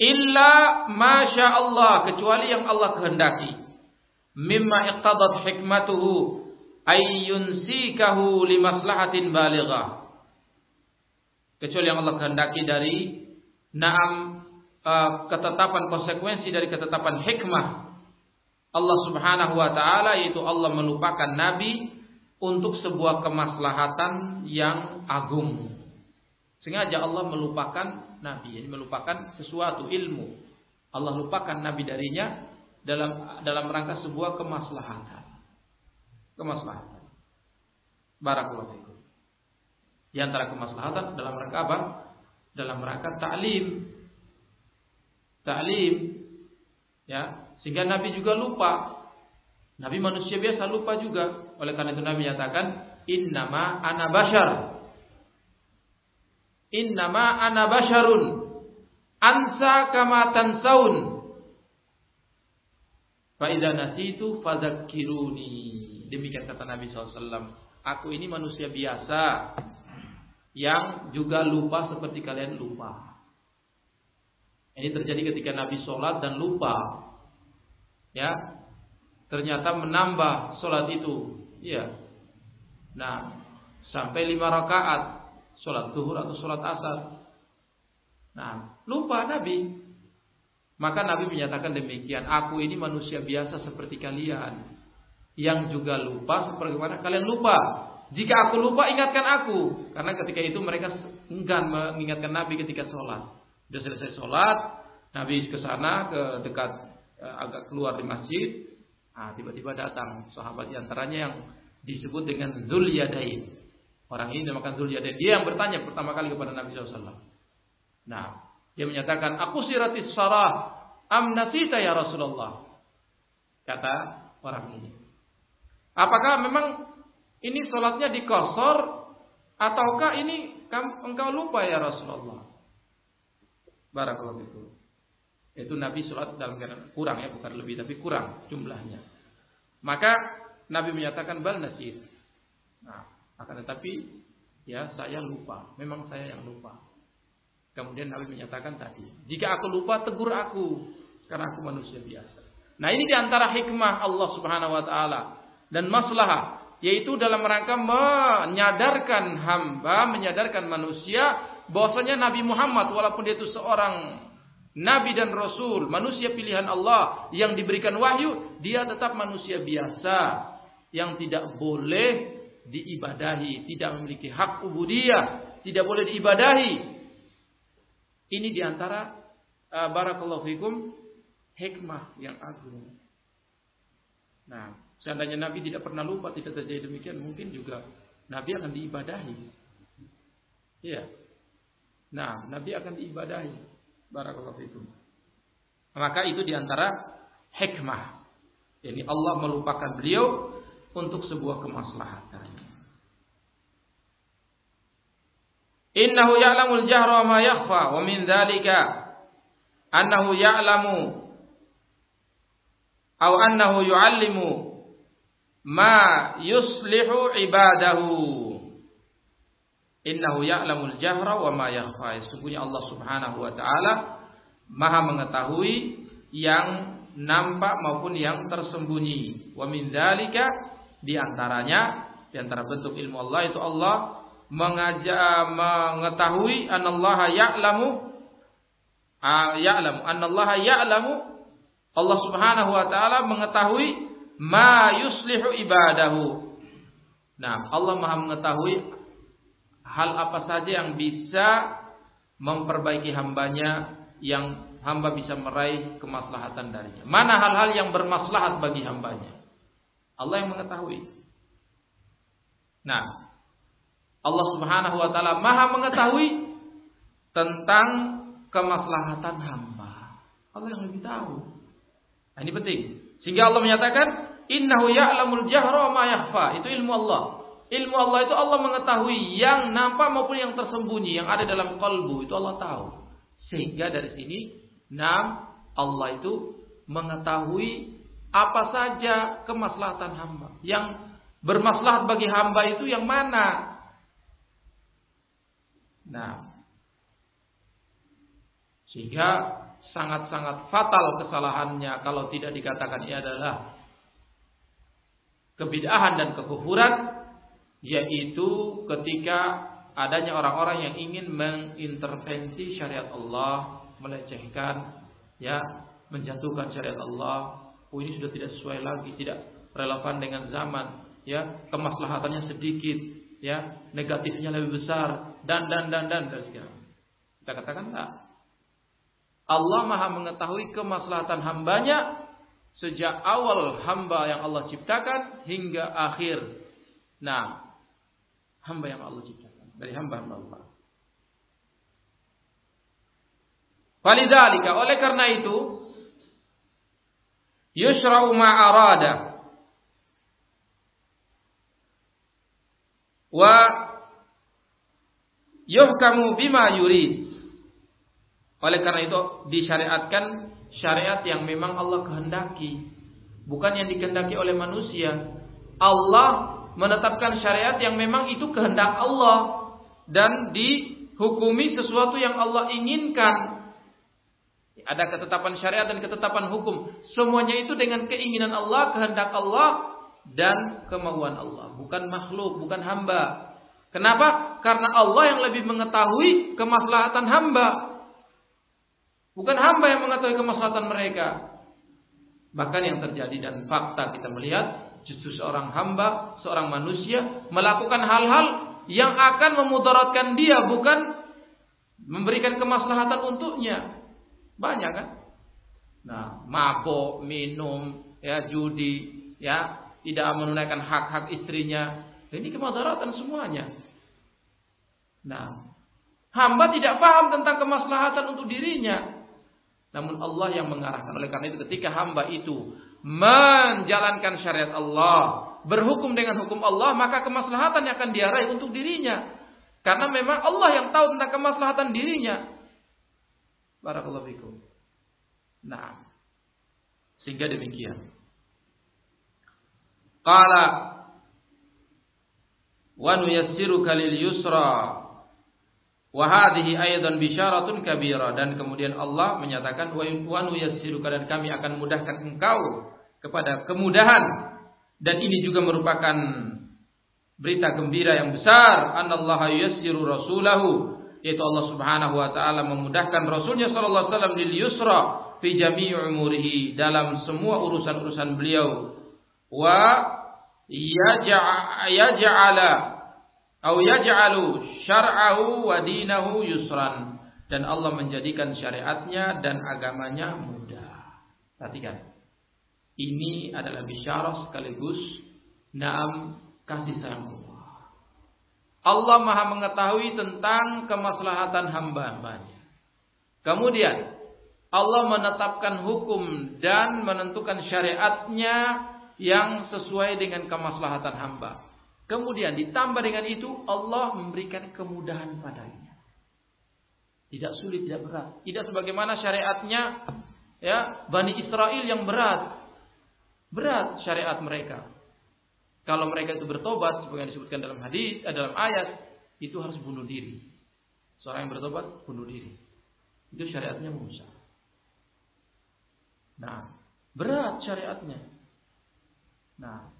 Illa masya Allah kecuali yang Allah kehendaki. Mimma iqtadat hikmatuhu ayyunsikahu limaslahatin balighah. Kecuali yang Allah kehendaki dari naam uh, ketetapan konsekuensi dari ketetapan hikmah Allah Subhanahu wa taala yaitu Allah melupakan nabi untuk sebuah kemaslahatan yang agung. Sengaja Allah melupakan nabi, ini melupakan sesuatu ilmu. Allah lupakan nabi darinya dalam dalam rangka sebuah kemaslahatan. Kemaslahatan. Barakallahu fikum. Di antara kemaslahatan dalam rangka apa? Dalam rangka ta'lim. Ta'lim ya, sehingga Nabi juga lupa. Nabi manusia biasa lupa juga. Oleh karena itu Nabi nyatakan, Innama ana bashar. Innama ana basharun. Ansa kama tansaun. Fa'idha nasitu fadzakiruni. Demikian kata Nabi SAW. Aku ini manusia biasa. Yang juga lupa seperti kalian lupa. Ini terjadi ketika Nabi sholat dan lupa ya ternyata menambah sholat itu ya nah sampai lima rakaat sholat zuhur atau sholat asar. Nah lupa Nabi. Maka Nabi menyatakan demikian aku ini manusia biasa seperti kalian yang juga lupa seperti mana kalian lupa. Jika aku lupa ingatkan aku. Karena ketika itu mereka enggan mengingatkan Nabi ketika sholat. Sudah selesai sholat Nabi ke sana ke dekat Eh, agak keluar di masjid, ah, tiba-tiba datang sahabat di antaranya yang disebut dengan Zul Yadain. Orang ini dinamakan Zul Yadain. Dia yang bertanya pertama kali kepada Nabi SAW. Nah, dia menyatakan, aku siratis sarah amnasita ya Rasulullah. Kata orang ini. Apakah memang ini sholatnya dikosor ataukah ini engkau lupa ya Rasulullah? Barakallahu fikum. Yaitu Nabi sholat dalam keadaan kurang ya, bukan lebih tapi kurang jumlahnya. Maka Nabi menyatakan bal nasir. Nah, akan tetapi ya saya lupa. Memang saya yang lupa. Kemudian Nabi menyatakan tadi, jika aku lupa tegur aku karena aku manusia biasa. Nah, ini di antara hikmah Allah Subhanahu wa taala dan maslahah yaitu dalam rangka menyadarkan hamba, menyadarkan manusia bahwasanya Nabi Muhammad walaupun dia itu seorang Nabi dan Rasul, manusia pilihan Allah yang diberikan wahyu, dia tetap manusia biasa yang tidak boleh diibadahi, tidak memiliki hak ubudiyah, tidak boleh diibadahi. Ini di antara uh, barakallahu fikum hikmah yang agung. Nah, seandainya Nabi tidak pernah lupa, tidak terjadi demikian, mungkin juga Nabi akan diibadahi. Iya. Nah, Nabi akan diibadahi. Barakallahu fikum. Maka itu di antara hikmah. Yani Allah melupakan beliau untuk sebuah kemaslahatan. Innahu ya'lamul jahra ma yakhfa wa min dzalika annahu ya'lamu aw annahu yu'allimu ma yuslihu ibadahu. Innahu ya'lamul jahra wa ma yakhfa. Sesungguhnya Allah Subhanahu wa taala Maha mengetahui yang nampak maupun yang tersembunyi. Wa min dzalika di antaranya di antara bentuk ilmu Allah itu Allah mengajak mengetahui anallaha ya'lamu ya'lamu anallaha ya'lamu Allah Subhanahu wa taala mengetahui ma yuslihu ibadahu. Nah, Allah Maha mengetahui hal apa saja yang bisa memperbaiki hambanya yang hamba bisa meraih kemaslahatan darinya. Mana hal-hal yang bermaslahat bagi hambanya. Allah yang mengetahui. Nah, Allah Subhanahu wa taala Maha mengetahui tentang kemaslahatan hamba. Allah yang lebih tahu. Nah, ini penting. Sehingga Allah menyatakan, "Innahu ya'lamul jahra ma yakhfa." Itu ilmu Allah. Ilmu Allah itu Allah mengetahui yang nampak maupun yang tersembunyi, yang ada dalam kalbu itu Allah tahu. Sehingga dari sini, nam Allah itu mengetahui apa saja kemaslahatan hamba. Yang bermaslahat bagi hamba itu yang mana? Nah, sehingga sangat-sangat fatal kesalahannya kalau tidak dikatakan ia adalah kebid'ahan dan kekufuran yaitu ketika adanya orang-orang yang ingin mengintervensi syariat Allah, melecehkan, ya, menjatuhkan syariat Allah. Oh ini sudah tidak sesuai lagi, tidak relevan dengan zaman, ya, kemaslahatannya sedikit, ya, negatifnya lebih besar dan dan dan dan dan segala. Kita katakan enggak. Allah Maha mengetahui kemaslahatan hambanya sejak awal hamba yang Allah ciptakan hingga akhir. Nah, hamba yang Allah ciptakan dari hamba-hamba Allah. Falidhalika oleh karena itu yusra'u ma arada wa yuhkamu bima yurid. Oleh karena itu disyariatkan syariat yang memang Allah kehendaki, bukan yang dikehendaki oleh manusia. Allah menetapkan syariat yang memang itu kehendak Allah dan dihukumi sesuatu yang Allah inginkan. Ada ketetapan syariat dan ketetapan hukum. Semuanya itu dengan keinginan Allah, kehendak Allah dan kemauan Allah, bukan makhluk, bukan hamba. Kenapa? Karena Allah yang lebih mengetahui kemaslahatan hamba. Bukan hamba yang mengetahui kemaslahatan mereka. Bahkan yang terjadi dan fakta kita melihat justru seorang hamba, seorang manusia melakukan hal-hal yang akan memudaratkan dia bukan memberikan kemaslahatan untuknya. Banyak kan? Nah, mabuk, minum, ya judi, ya tidak menunaikan hak-hak istrinya. Ini kemudaratan semuanya. Nah, hamba tidak paham tentang kemaslahatan untuk dirinya. Namun Allah yang mengarahkan. Oleh karena itu ketika hamba itu menjalankan syariat Allah, berhukum dengan hukum Allah, maka kemaslahatan yang akan dia raih untuk dirinya. Karena memang Allah yang tahu tentang kemaslahatan dirinya. Barakallahu fikum. Nah, sehingga demikian. Qala wa nuyassiruka lil yusra. Wa hadhihi aidan bisyaratun kabira. Dan kemudian Allah menyatakan wa nuyassiruka. Dan kami akan mudahkan engkau kepada kemudahan. Dan ini juga merupakan berita gembira yang besar. Anallaha yassiru rasulahu yaitu Allah Subhanahu wa taala memudahkan rasulnya sallallahu alaihi wasallam lil yusra fi jami'i umurihi dalam semua urusan-urusan beliau wa yaj'ala atau yaj'alu syar'ahu wa dinahu yusran dan Allah menjadikan syariatnya dan agamanya mudah. Perhatikan. Ini adalah bisyarah sekaligus naam kasih sayang Allah. Maha mengetahui tentang kemaslahatan hamba-hambanya. Kemudian Allah menetapkan hukum dan menentukan syariatnya yang sesuai dengan kemaslahatan hamba. Kemudian ditambah dengan itu Allah memberikan kemudahan padanya. Tidak sulit, tidak berat. Tidak sebagaimana syariatnya ya Bani Israel yang berat. Berat syariat mereka. Kalau mereka itu bertobat, yang disebutkan dalam hadis, eh, dalam ayat, itu harus bunuh diri. Seorang yang bertobat, bunuh diri. Itu syariatnya Musa. Nah, berat syariatnya. Nah,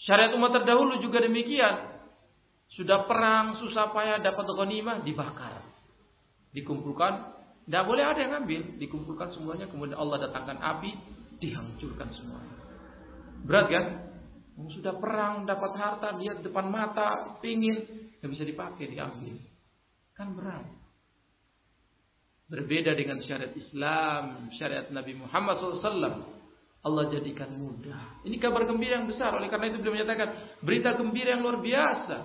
syariat umat terdahulu juga demikian. Sudah perang, susah payah, dapat ghanimah, dibakar. Dikumpulkan, tidak boleh ada yang ambil. Dikumpulkan semuanya, kemudian Allah datangkan api, dihancurkan semuanya. Berat kan? Sudah perang, dapat harta, dia depan mata, pingin, nggak bisa dipakai, diambil. Kan berat. Berbeda dengan syariat Islam, syariat Nabi Muhammad SAW. Allah jadikan mudah. Ini kabar gembira yang besar. Oleh karena itu beliau menyatakan berita gembira yang luar biasa.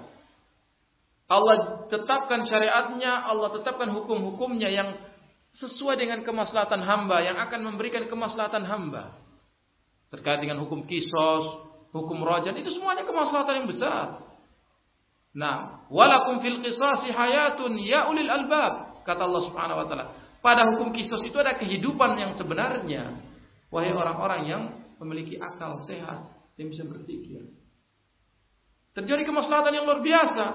Allah tetapkan syariatnya, Allah tetapkan hukum-hukumnya yang sesuai dengan kemaslahatan hamba, yang akan memberikan kemaslahatan hamba. Terkait dengan hukum kisos, hukum rojan, itu semuanya kemaslahatan yang besar. Nah, walakum fil qisasi hayatun ya ulil albab, kata Allah Subhanahu wa taala. Pada hukum kisos itu ada kehidupan yang sebenarnya. Wahai orang-orang yang memiliki akal sehat, yang bisa berpikir. Terjadi kemaslahatan yang luar biasa.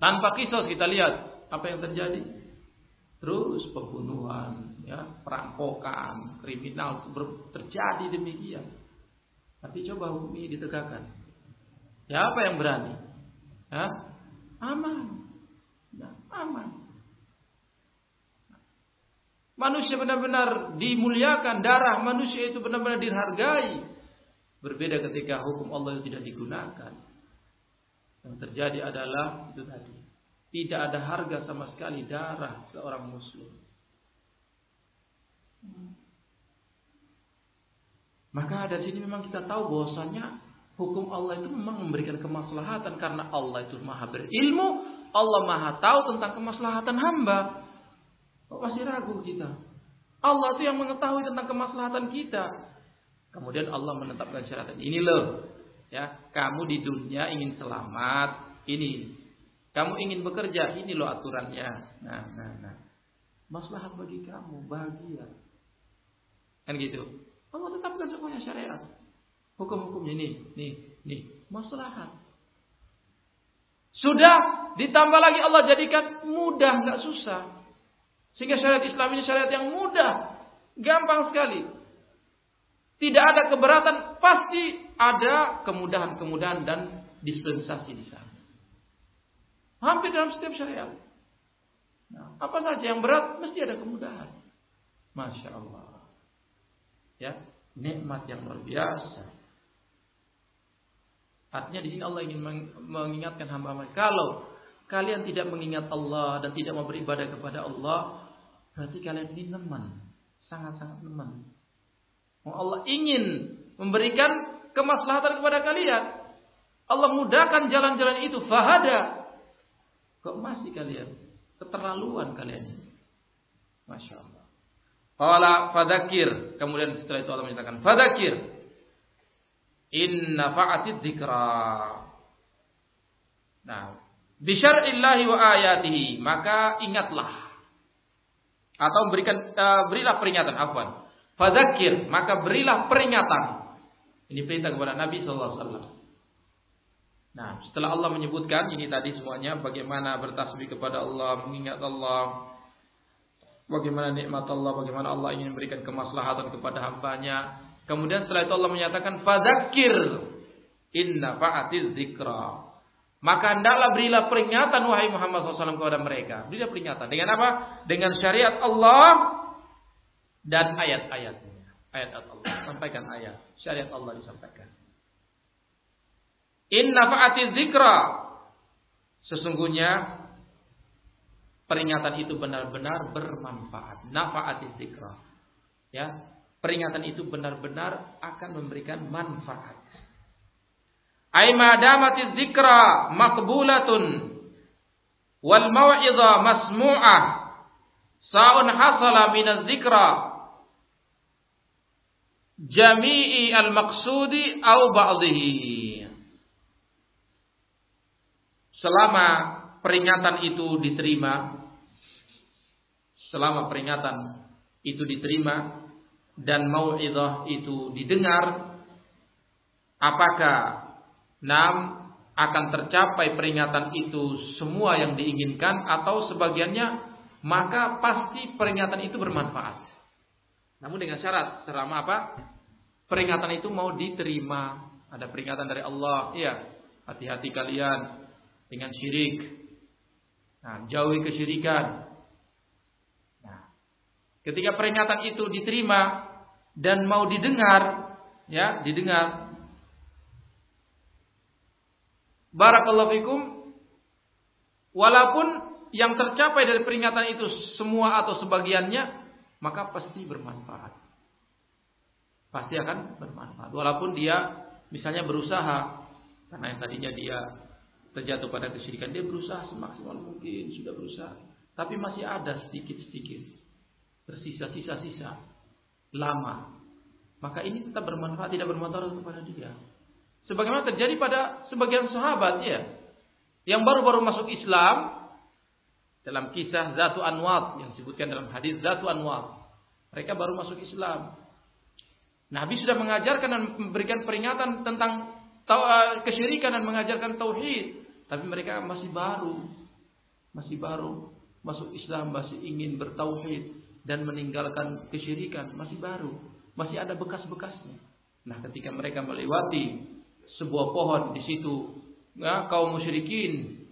Tanpa kisos kita lihat apa yang terjadi. Terus pembunuhan, ya, perampokan, kriminal terjadi demikian. Tapi coba hukum ini ditegakkan. Ya apa yang berani? Ya, aman. Ya, aman. Manusia benar-benar dimuliakan, darah manusia itu benar-benar dihargai. Berbeda ketika hukum Allah itu tidak digunakan. Yang terjadi adalah itu tadi. Tidak ada harga sama sekali darah seorang muslim. Maka dari sini memang kita tahu bahwasanya hukum Allah itu memang memberikan kemaslahatan karena Allah itu maha berilmu, Allah maha tahu tentang kemaslahatan hamba. Kok masih ragu kita? Allah itu yang mengetahui tentang kemaslahatan kita. Kemudian Allah menetapkan syariat ini loh Ya, kamu di dunia ingin selamat, ini. Kamu ingin bekerja, ini loh aturannya. Nah, nah, nah. Maslahat bagi kamu, bahagia. Kan gitu. Allah tetapkan semuanya syariat. Hukum-hukumnya ini, nih, nih, maslahat. Sudah ditambah lagi Allah jadikan mudah, nggak susah. Sehingga syariat Islam ini syariat yang mudah, gampang sekali. Tidak ada keberatan, pasti ada kemudahan-kemudahan dan dispensasi di sana. Hampir dalam setiap syariat. Nah, apa saja yang berat mesti ada kemudahan. Masya Allah. Ya, nikmat yang luar biasa. Artinya di sini Allah ingin mengingatkan hamba-hamba. Kalau kalian tidak mengingat Allah dan tidak mau beribadah kepada Allah, berarti kalian ini teman, sangat-sangat teman. Allah ingin memberikan kemaslahatan kepada kalian. Allah mudahkan jalan-jalan itu. Fahada. Kok masih kalian? Keterlaluan kalian ini. Masya Allah. Qala fadakir. Kemudian setelah itu Allah menyatakan. Fadakir. Inna fa'atid dzikra. Nah. Bisyar'illahi wa ayatihi. Maka ingatlah. Atau berikan uh, berilah peringatan. Afwan. Fadakir. Maka berilah peringatan. Ini perintah kepada Nabi SAW. Nah, setelah Allah menyebutkan ini tadi semuanya bagaimana bertasbih kepada Allah, mengingat Allah, bagaimana nikmat Allah, bagaimana Allah ingin memberikan kemaslahatan kepada hambanya. Kemudian setelah itu Allah menyatakan fadzakir inna fa'atiz zikra. Maka hendaklah berilah peringatan wahai Muhammad SAW kepada mereka. Berilah peringatan dengan apa? Dengan syariat Allah dan ayat-ayatnya. Ayat Allah. Sampaikan ayat. Syariat Allah disampaikan. Inna fa'ati zikra. Sesungguhnya peringatan itu benar-benar bermanfaat. Nafa'ati zikra. Ya, peringatan itu benar-benar akan memberikan manfaat. Ai madamati zikra maqbulatun wal mau'izah masmu'ah sa'un hasala min zikra jami'i al-maqsudi au ba'dhihi. Selama peringatan itu diterima, selama peringatan itu diterima dan mau'izah itu didengar, apakah nam akan tercapai peringatan itu semua yang diinginkan atau sebagiannya maka pasti peringatan itu bermanfaat. Namun dengan syarat selama apa? Peringatan itu mau diterima. Ada peringatan dari Allah, iya. Hati-hati kalian dengan syirik. Nah, jauhi kesyirikan. Ketika peringatan itu diterima dan mau didengar, ya, didengar. Barakallahu fikum. Walaupun yang tercapai dari peringatan itu semua atau sebagiannya, maka pasti bermanfaat. Pasti akan bermanfaat. Walaupun dia misalnya berusaha, karena yang tadinya dia terjatuh pada kesyirikan, dia berusaha semaksimal mungkin, sudah berusaha. Tapi masih ada sedikit-sedikit. Tersisa-sisa-sisa. Lama. Maka ini tetap bermanfaat, tidak bermanfaat kepada dia. Sebagaimana terjadi pada sebagian sahabat ya. Yang baru-baru masuk Islam. Dalam kisah Zatu Anwat. Yang disebutkan dalam hadis Zatu Anwat. Mereka baru masuk Islam. Nabi sudah mengajarkan dan memberikan peringatan tentang eh, kesyirikan dan mengajarkan tauhid. Tapi mereka masih baru. Masih baru. Masuk Islam masih ingin bertauhid. Dan meninggalkan kesyirikan. Masih baru. Masih ada bekas-bekasnya. Nah ketika mereka melewati sebuah pohon di situ. Ya, kaum musyrikin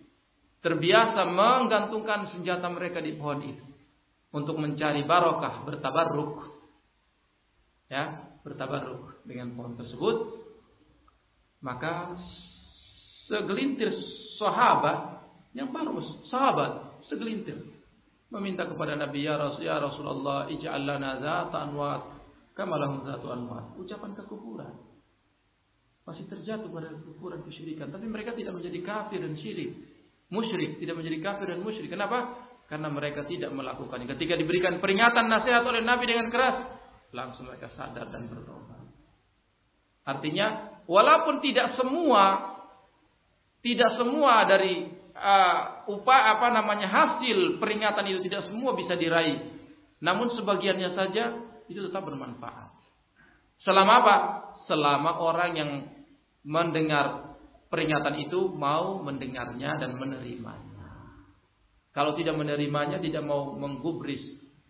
terbiasa menggantungkan senjata mereka di pohon itu. Untuk mencari barokah, bertabarruk. Ya, bertabarruk dengan pohon tersebut. Maka segelintir sahabat yang baru sahabat segelintir meminta kepada Nabi ya Rasul ya Rasulullah ij'al lana anwat. Kama lahum zatu anwat. Ucapan kekufuran. Masih terjatuh pada kekufuran kesyirikan. Tapi mereka tidak menjadi kafir dan syirik. Musyrik. Tidak menjadi kafir dan musyrik. Kenapa? Karena mereka tidak melakukannya. Ketika diberikan peringatan nasihat oleh Nabi dengan keras langsung mereka sadar dan bertobat. Artinya walaupun tidak semua tidak semua dari uh, upah apa namanya hasil peringatan itu tidak semua bisa diraih. Namun sebagiannya saja itu tetap bermanfaat. Selama apa? Selama orang yang mendengar peringatan itu mau mendengarnya dan menerimanya. Kalau tidak menerimanya, tidak mau menggubris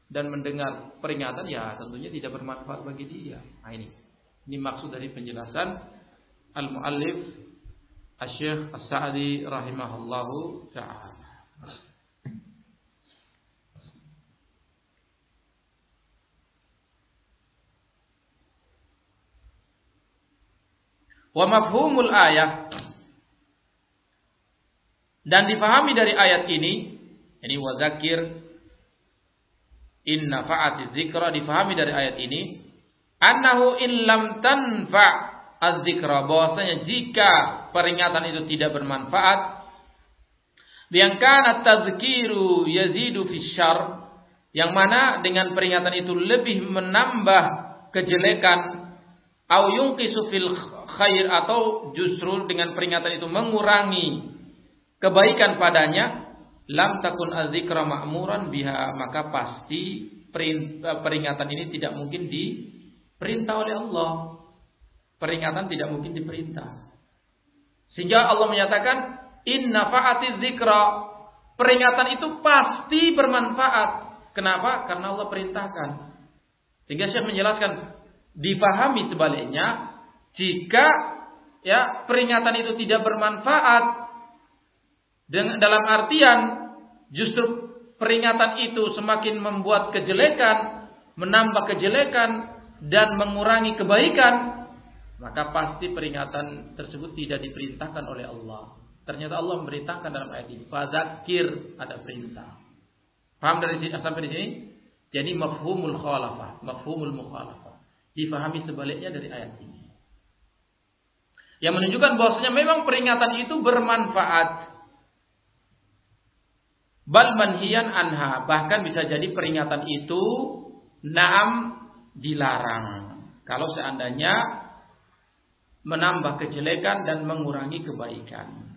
dan mendengar peringatan, ya tentunya tidak bermanfaat bagi dia. Nah ini, ini maksud dari penjelasan al-muallif Asy-Syaikh As-Sa'di rahimahullahu taala. Wa mafhumul ayah dan difahami dari ayat ini ini wa zakir in nafa'ati dzikra difahami dari ayat ini annahu in lam tanfa' az-zikra bahwasanya jika peringatan itu tidak bermanfaat yang kana tazkiru yazidu fi syarr yang mana dengan peringatan itu lebih menambah kejelekan au yunqisu fil khair atau justru dengan peringatan itu mengurangi kebaikan padanya lam takun azikra ma'muran biha maka pasti peringatan ini tidak mungkin diperintah oleh Allah peringatan tidak mungkin diperintah. Sehingga Allah menyatakan inna fa'ati zikra. Peringatan itu pasti bermanfaat. Kenapa? Karena Allah perintahkan. Sehingga Syekh menjelaskan dipahami sebaliknya jika ya peringatan itu tidak bermanfaat dengan dalam artian justru peringatan itu semakin membuat kejelekan, menambah kejelekan dan mengurangi kebaikan, maka pasti peringatan tersebut tidak diperintahkan oleh Allah. Ternyata Allah memerintahkan dalam ayat ini. Fadzakir ada perintah. Paham dari sini sampai di sini? Jadi mafhumul khalafah, mafhumul mukhalafah. Difahami sebaliknya dari ayat ini. Yang menunjukkan bahwasanya memang peringatan itu bermanfaat. Bal manhiyan anha, bahkan bisa jadi peringatan itu naam dilarang. Kalau seandainya menambah kejelekan dan mengurangi kebaikan.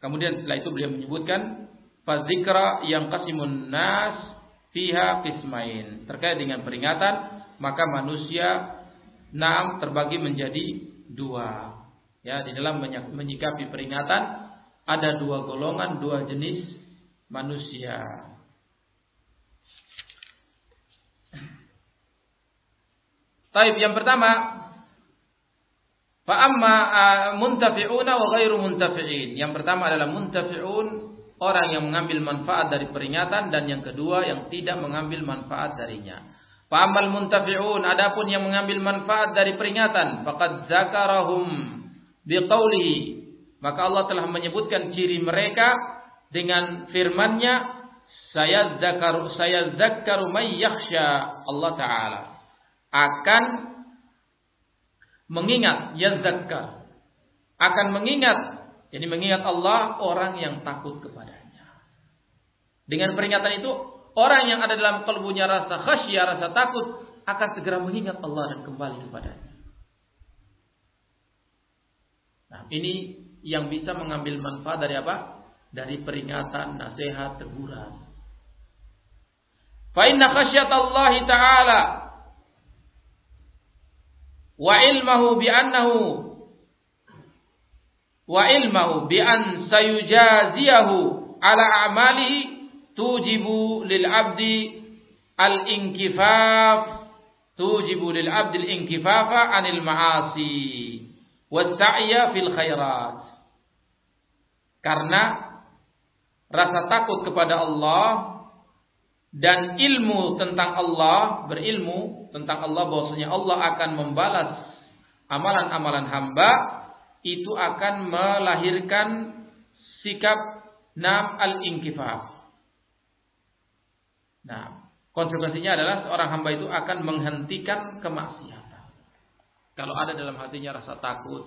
Kemudian setelah itu beliau menyebutkan fadzikra yang kasimun nas fiha qismain. Terkait dengan peringatan, maka manusia Naam terbagi menjadi dua. Ya, di dalam menyikapi peringatan ada dua golongan, dua jenis manusia. Taib yang pertama Fa amma muntafi'una wa ghairu muntafi'in. Yang pertama adalah muntafi'un, orang yang mengambil manfaat dari peringatan dan yang kedua yang tidak mengambil manfaat darinya. Fa ammal muntafi'un, adapun yang mengambil manfaat dari peringatan, faqad zakarahum biqaulihi. Maka Allah telah menyebutkan ciri mereka dengan firman-Nya, saya zakaru saya zakaru may Allah taala. Akan mengingat yazakka akan mengingat jadi mengingat Allah orang yang takut kepadanya. Dengan peringatan itu orang yang ada dalam kalbunya rasa khasyah, rasa takut akan segera mengingat Allah dan kembali kepadanya. Nah, ini yang bisa mengambil manfaat dari apa? Dari peringatan, nasihat, teguran. Fa inna Allah ta'ala wa ilmahu bi annahu. Wa ilmahu bi an sayujaziyahu ala a'malihi tujibu lil abdi al inkifaf tujibu lil abdi al inkifafa anil ma'asi. Fil khairat. Karena rasa takut kepada Allah dan ilmu tentang Allah, berilmu tentang Allah bahwasanya Allah akan membalas amalan-amalan hamba itu akan melahirkan sikap nam al-inkifaf. Nah, konsekuensinya adalah seorang hamba itu akan menghentikan kemaksiatan. Kalau ada dalam hatinya rasa takut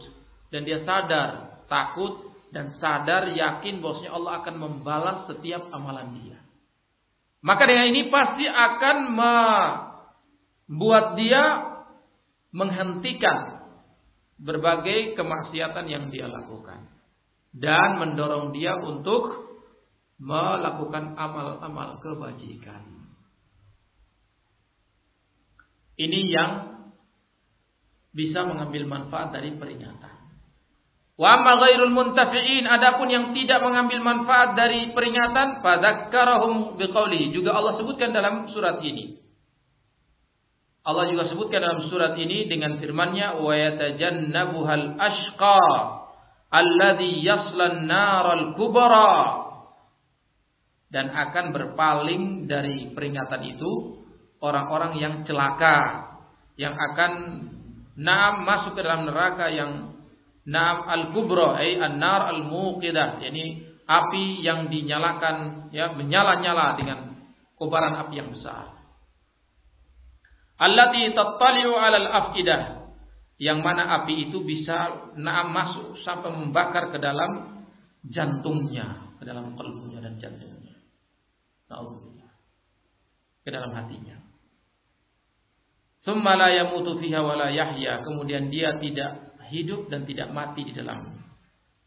dan dia sadar takut dan sadar yakin bahwasanya Allah akan membalas setiap amalan dia. Maka dengan ini pasti akan membuat dia menghentikan berbagai kemaksiatan yang dia lakukan dan mendorong dia untuk melakukan amal-amal kebajikan. Ini yang bisa mengambil manfaat dari peringatan. Wa amma ghairul muntafi'in adapun yang tidak mengambil manfaat dari peringatan fadzakkarahum biqauli juga Allah sebutkan dalam surat ini. Allah juga sebutkan dalam surat ini dengan firman-Nya wa yatajannabuhal ashqa alladhi yaslan naral kubra dan akan berpaling dari peringatan itu orang-orang yang celaka yang akan naam masuk ke dalam neraka yang Naam al-kubra ay an-nar al-muqidah, yakni api yang dinyalakan ya menyala-nyala dengan kobaran api yang besar. Allati tattali'u 'alal afidah yang mana api itu bisa naam masuk sampai membakar ke dalam jantungnya, ke dalam kalbunya dan jantungnya. Nauzubillah. Ke dalam hatinya. Tsumma la yamutu fiha wa la yahya, kemudian dia tidak hidup dan tidak mati di dalam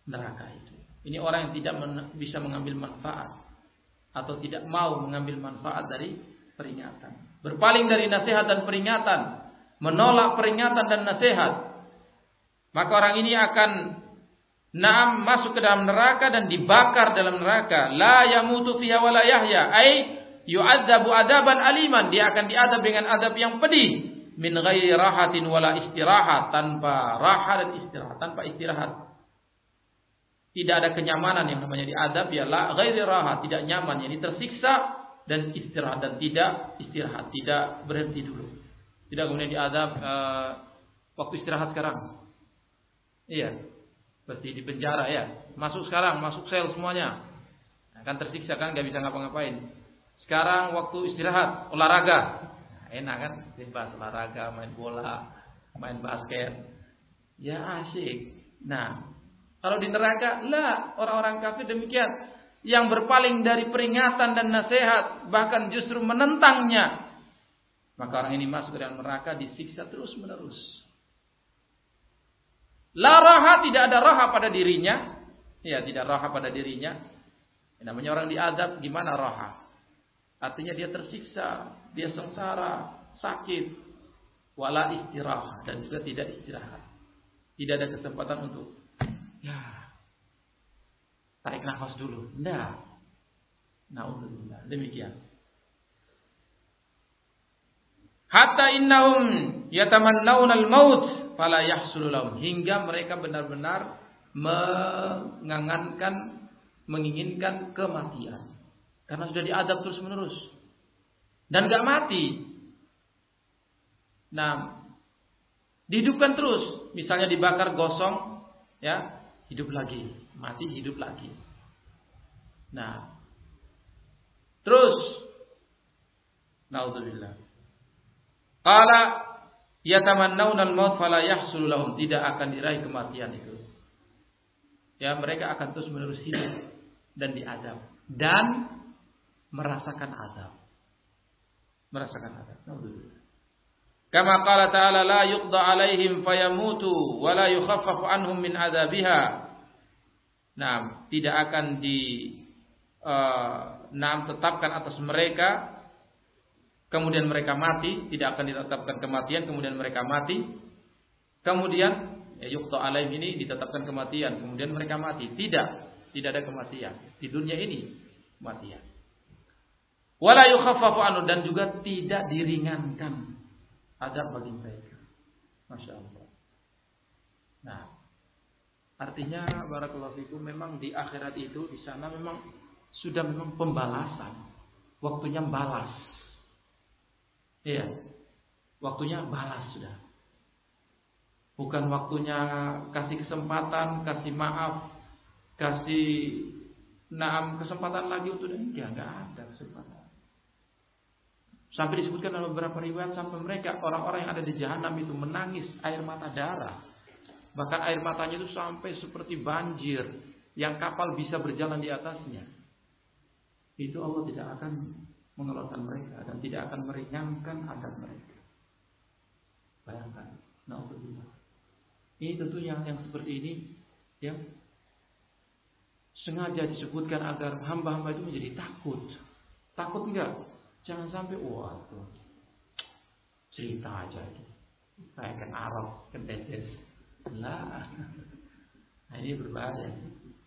neraka itu. Ini orang yang tidak bisa mengambil manfaat atau tidak mau mengambil manfaat dari peringatan. Berpaling dari nasihat dan peringatan, menolak peringatan dan nasihat. Maka orang ini akan naam masuk ke dalam neraka dan dibakar dalam neraka. La yamutu fiha wa la yahya. Ai yu'adzabu adaban aliman. Dia akan diadab dengan adab yang pedih min ghairi rahatin wala istirahat tanpa raha dan istirahat tanpa istirahat. Tidak ada kenyamanan yang namanya diadab ya la ghairi raha tidak nyaman. Yani tersiksa dan istirahat dan tidak istirahat tidak berhenti dulu. Tidak kemudian diadab uh, waktu istirahat sekarang. Iya seperti di penjara ya. Masuk sekarang masuk sel semuanya. Akan tersiksa kan nggak bisa ngapa-ngapain. Sekarang waktu istirahat olahraga enak kan? Bebas olahraga main bola main basket. Ya asik nah kalau di neraka lah orang-orang kafir demikian. Yang berpaling dari peringatan dan nasihat bahkan justru menentangnya. Maka orang ini masuk ke dalam neraka disiksa terus menerus la raha tidak ada raha pada dirinya. Ya tidak raha pada dirinya. Namanya orang diadab gimana raha Artinya dia tersiksa, dia sengsara, sakit. wala istirahat dan juga tidak istirahat. Tidak ada kesempatan untuk ya tarik nafas dulu. Tidak. Nauzubillah. Demikian. Hatta innahum yatamannawna al-maut fala yahsulu lahum hingga mereka benar-benar mengangankan menginginkan kematian karena sudah diadab terus-menerus dan gak mati. Nah, dihidupkan terus, misalnya dibakar gosong, ya, hidup lagi, mati hidup lagi. Nah, terus, naudzubillah. Qala yatamannawna al-maut fala yahsul lahum, tidak akan diraih kematian itu. Ya, mereka akan terus menerus hidup dan diadab dan merasakan azab. Merasakan azab. Kama qala ta'ala la yuqda alaihim fayamutu wa la yukhaffafu anhum min azabiha. Nah, tidak akan di uh, nah, tetapkan atas mereka kemudian mereka mati, tidak akan ditetapkan kematian, kemudian mereka mati. Kemudian ya yuqta alaihim ini ditetapkan kematian, kemudian mereka mati. Tidak, tidak ada kematian di dunia ini kematian. Wala yukhaffafu anhu dan juga tidak diringankan adab bagi mereka. Masya Allah. Nah, artinya barakallahu fikum memang di akhirat itu di sana memang sudah memang pembalasan. Waktunya balas. Iya. Waktunya balas sudah. Bukan waktunya kasih kesempatan, kasih maaf, kasih naam kesempatan lagi untuk enggak, enggak ada kesempatan. Sampai disebutkan dalam beberapa riwayat sampai mereka orang-orang yang ada di jahanam itu menangis air mata darah. Bahkan air matanya itu sampai seperti banjir yang kapal bisa berjalan di atasnya. Itu Allah tidak akan mengeluarkan mereka dan tidak akan meringankan adab mereka. Bayangkan, naudzubillah. Ini tentunya yang seperti ini ya sengaja disebutkan agar hamba-hamba itu menjadi takut. Takut enggak? Jangan sampai wah tuh cerita aja itu. Saya kan Arab, kan tetes. Nah, ini berbahaya.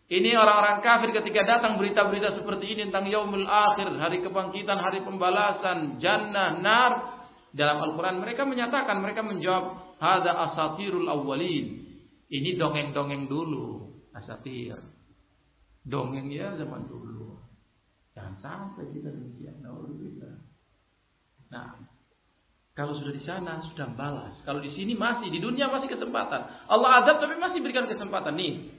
Ini orang-orang kafir ketika datang berita-berita seperti ini tentang yaumul akhir, hari kebangkitan, hari pembalasan, jannah, nar. Dalam Al-Quran mereka menyatakan, mereka menjawab, Hada asatirul awwalin. Ini dongeng-dongeng dulu. Asatir. Dongeng ya zaman dulu. Jangan sampai kita demikian. Nah, kalau sudah di sana sudah balas. Kalau di sini masih di dunia masih kesempatan. Allah azab tapi masih berikan kesempatan nih.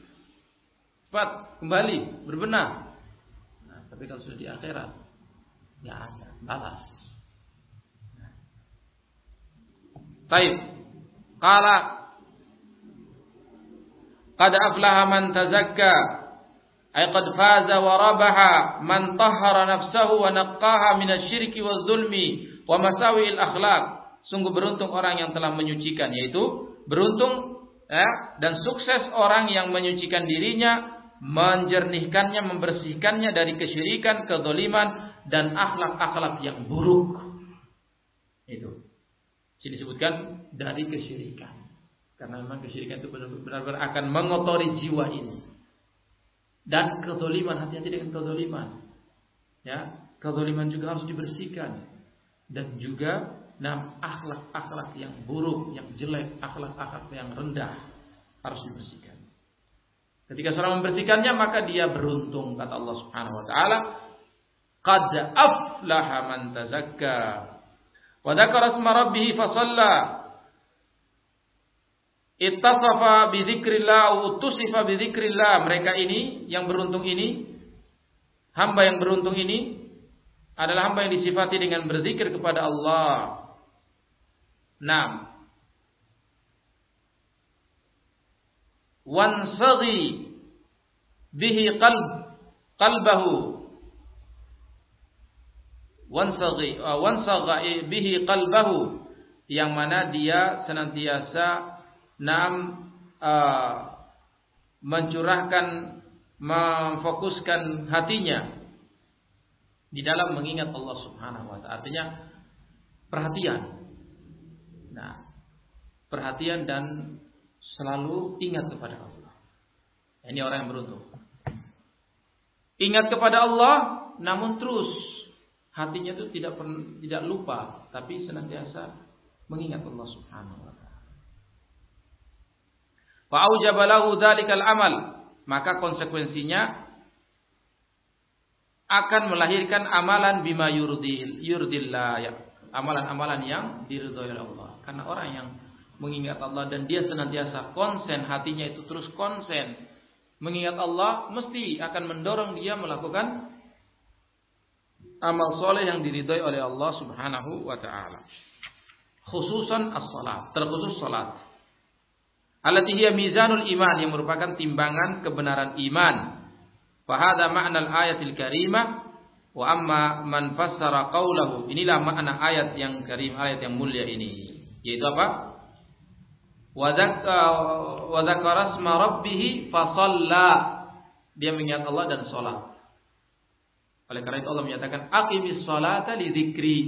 Cepat kembali berbenah. Nah, tapi kalau sudah di akhirat ya ada balas. Baik. Qala Qad aflaha man tazakka ay qad faza wa rabaha man tahhara nafsahu wa naqqaha minasyirki waz-zulmi wa masawi'il akhlaq. Sungguh beruntung orang yang telah menyucikan yaitu beruntung ya, dan sukses orang yang menyucikan dirinya, menjernihkannya, membersihkannya dari kesyirikan, kedoliman dan akhlak-akhlak yang buruk. Itu. Sini disebutkan dari kesyirikan. Karena memang kesyirikan itu benar-benar akan mengotori jiwa ini. Dan kezoliman, hati-hati dengan kezoliman. Ya, kezoliman juga harus dibersihkan. Dan juga nam akhlak-akhlak yang buruk, yang jelek, akhlak-akhlak yang rendah harus dibersihkan. Ketika seorang membersihkannya maka dia beruntung kata Allah Subhanahu wa taala. Qad aflaha man tazakka wa dzakara rabbih fa ittasafa bi dzikrillah utusifa bi dzikrillah mereka ini yang beruntung ini hamba yang beruntung ini adalah hamba yang disifati dengan berzikir kepada Allah. Naam. Wansaghi bihi qalb qalbahu wansaghi wansagha bihi qalbahu yang mana dia senantiasa Naam uh, mencurahkan memfokuskan hatinya di dalam mengingat Allah Subhanahu wa taala. Artinya perhatian. Nah, perhatian dan selalu ingat kepada Allah. Ini orang yang beruntung. Ingat kepada Allah, namun terus hatinya itu tidak tidak lupa, tapi senantiasa mengingat Allah Subhanahu wa taala. Fa aujabalahu dzalikal amal, maka konsekuensinya akan melahirkan amalan bima yurdil yurdillah. Ya amalan-amalan yang diridhoi Allah. Karena orang yang mengingat Allah dan dia senantiasa konsen hatinya itu terus konsen. Mengingat Allah mesti akan mendorong dia melakukan amal soleh yang diridhoi oleh Allah Subhanahu wa taala. Khususan as-salat terkhusus salat allati hiya mizanul iman yang merupakan timbangan kebenaran iman Fahada makna ayatil karimah wa amma man fassara qawlahu. Inilah makna ayat yang karim, ayat yang mulia ini. Yaitu apa? Wa dzakara asma rabbih fa Dia mengingat Allah dan salat. Oleh karena itu Allah menyatakan aqimis salata li dzikri.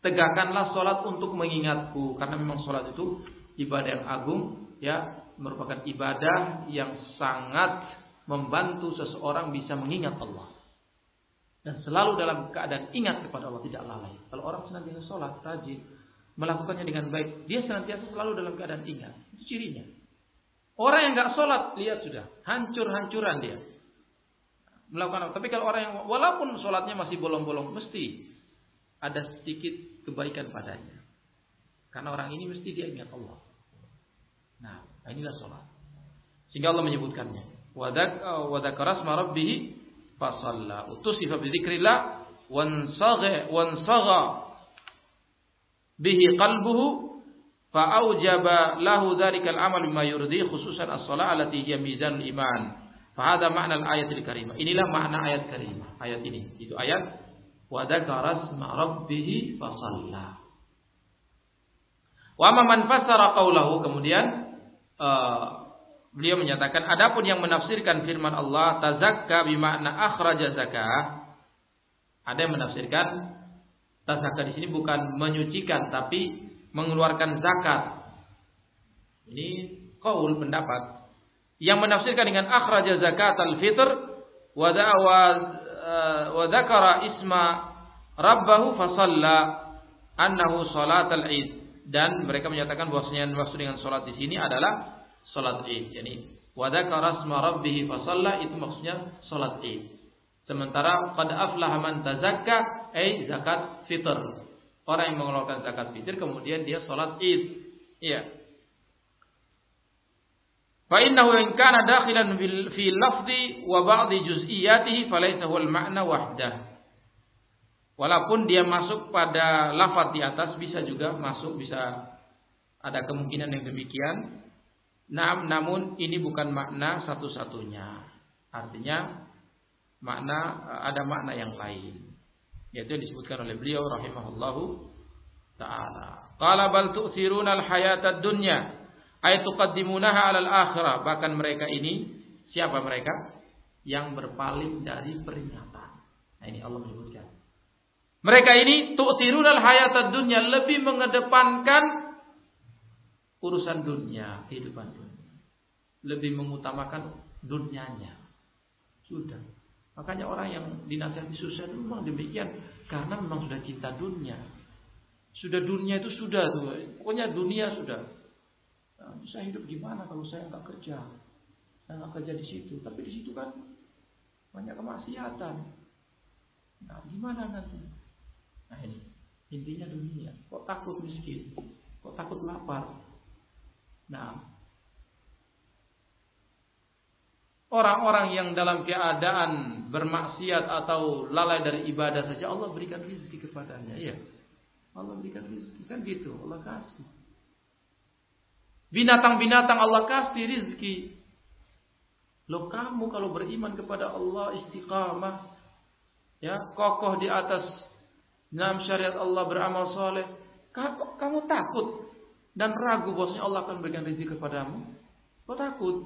Tegakkanlah salat untuk mengingatku karena memang salat itu ibadah yang agung ya merupakan ibadah yang sangat membantu seseorang bisa mengingat Allah. Dan selalu dalam keadaan ingat kepada Allah, tidak lalai. Kalau orang senantiasa sholat, rajin, melakukannya dengan baik, dia senantiasa selalu dalam keadaan ingat. Itu cirinya. Orang yang nggak sholat, lihat sudah, hancur-hancuran dia. Melakukan? Tapi kalau orang yang walaupun sholatnya masih bolong-bolong, mesti ada sedikit kebaikan padanya. Karena orang ini mesti dia ingat Allah. Nah, inilah sholat. Sehingga Allah menyebutkannya. Wa dzakara asma rabbih fa shalla utusifa bi dzikrillah wansagha wansagha bihi qalbuhu fa aujaba lahu dzalikal amal bima yurdi khususan as-shalah allati hiya mizanul iman. Fa hadha ma'na al-ayatil karimah. Inilah makna ayat karimah. Ayat ini. Itu ayat wa dzakara asma rabbih fa shalla wa man fassara qawlahu kemudian uh, beliau menyatakan adapun yang menafsirkan firman Allah tazakka bimakna akhraja zakah ada yang menafsirkan tazakka di sini bukan menyucikan tapi mengeluarkan zakat. Ini qaul pendapat. Yang menafsirkan dengan akhraja zakat al-fitr wa dzakara isma rabbahu fa annahu salatal id dan mereka menyatakan bahwasanya maksud dengan salat di sini adalah salat Id. Yani wa dzakara asma rabbih itu maksudnya salat Id. Sementara qad aflaha man tazakka ai zakat fitr. Orang yang mengeluarkan zakat fitr kemudian dia salat Id. Iya. Fa innahu in kana dakhilan fi lafzi wa ba'dhi juz'iyatihi falaysa huwa al-ma'na wahdah. Walaupun dia masuk pada lafaz di atas bisa juga masuk bisa ada kemungkinan yang demikian Nah, namun ini bukan makna satu-satunya. Artinya makna ada makna yang lain. Yaitu yang disebutkan oleh beliau rahimahullahu taala. Qala bal tu'thiruna al-hayata ad-dunya ay tuqaddimunaha 'ala al-akhirah. Bahkan mereka ini siapa mereka? Yang berpaling dari peringatan. Nah, ini Allah menyebutkan. Mereka ini tu'thiruna al-hayata ad-dunya lebih mengedepankan urusan dunia, kehidupan dunia. Lebih mengutamakan dunianya. Sudah. Makanya orang yang dinasihati susah itu memang demikian karena memang sudah cinta dunia. Sudah dunia itu sudah tuh. Pokoknya dunia sudah. Nah, saya hidup gimana kalau saya nggak kerja? Saya nggak kerja di situ. Tapi di situ kan banyak kemaksiatan. Nah, gimana nanti? Nah ini intinya dunia. Kok takut miskin? Kok takut lapar? Nah, orang-orang yang dalam keadaan bermaksiat atau lalai dari ibadah saja Allah berikan rezeki kepadanya. Iya. Allah berikan rezeki kan gitu, Allah kasih. Binatang-binatang Allah kasih rezeki. Lo kamu kalau beriman kepada Allah istiqamah ya, kokoh di atas enam syariat Allah beramal soleh, kamu takut dan ragu bahwasanya Allah akan berikan rezeki kepadamu, kau takut.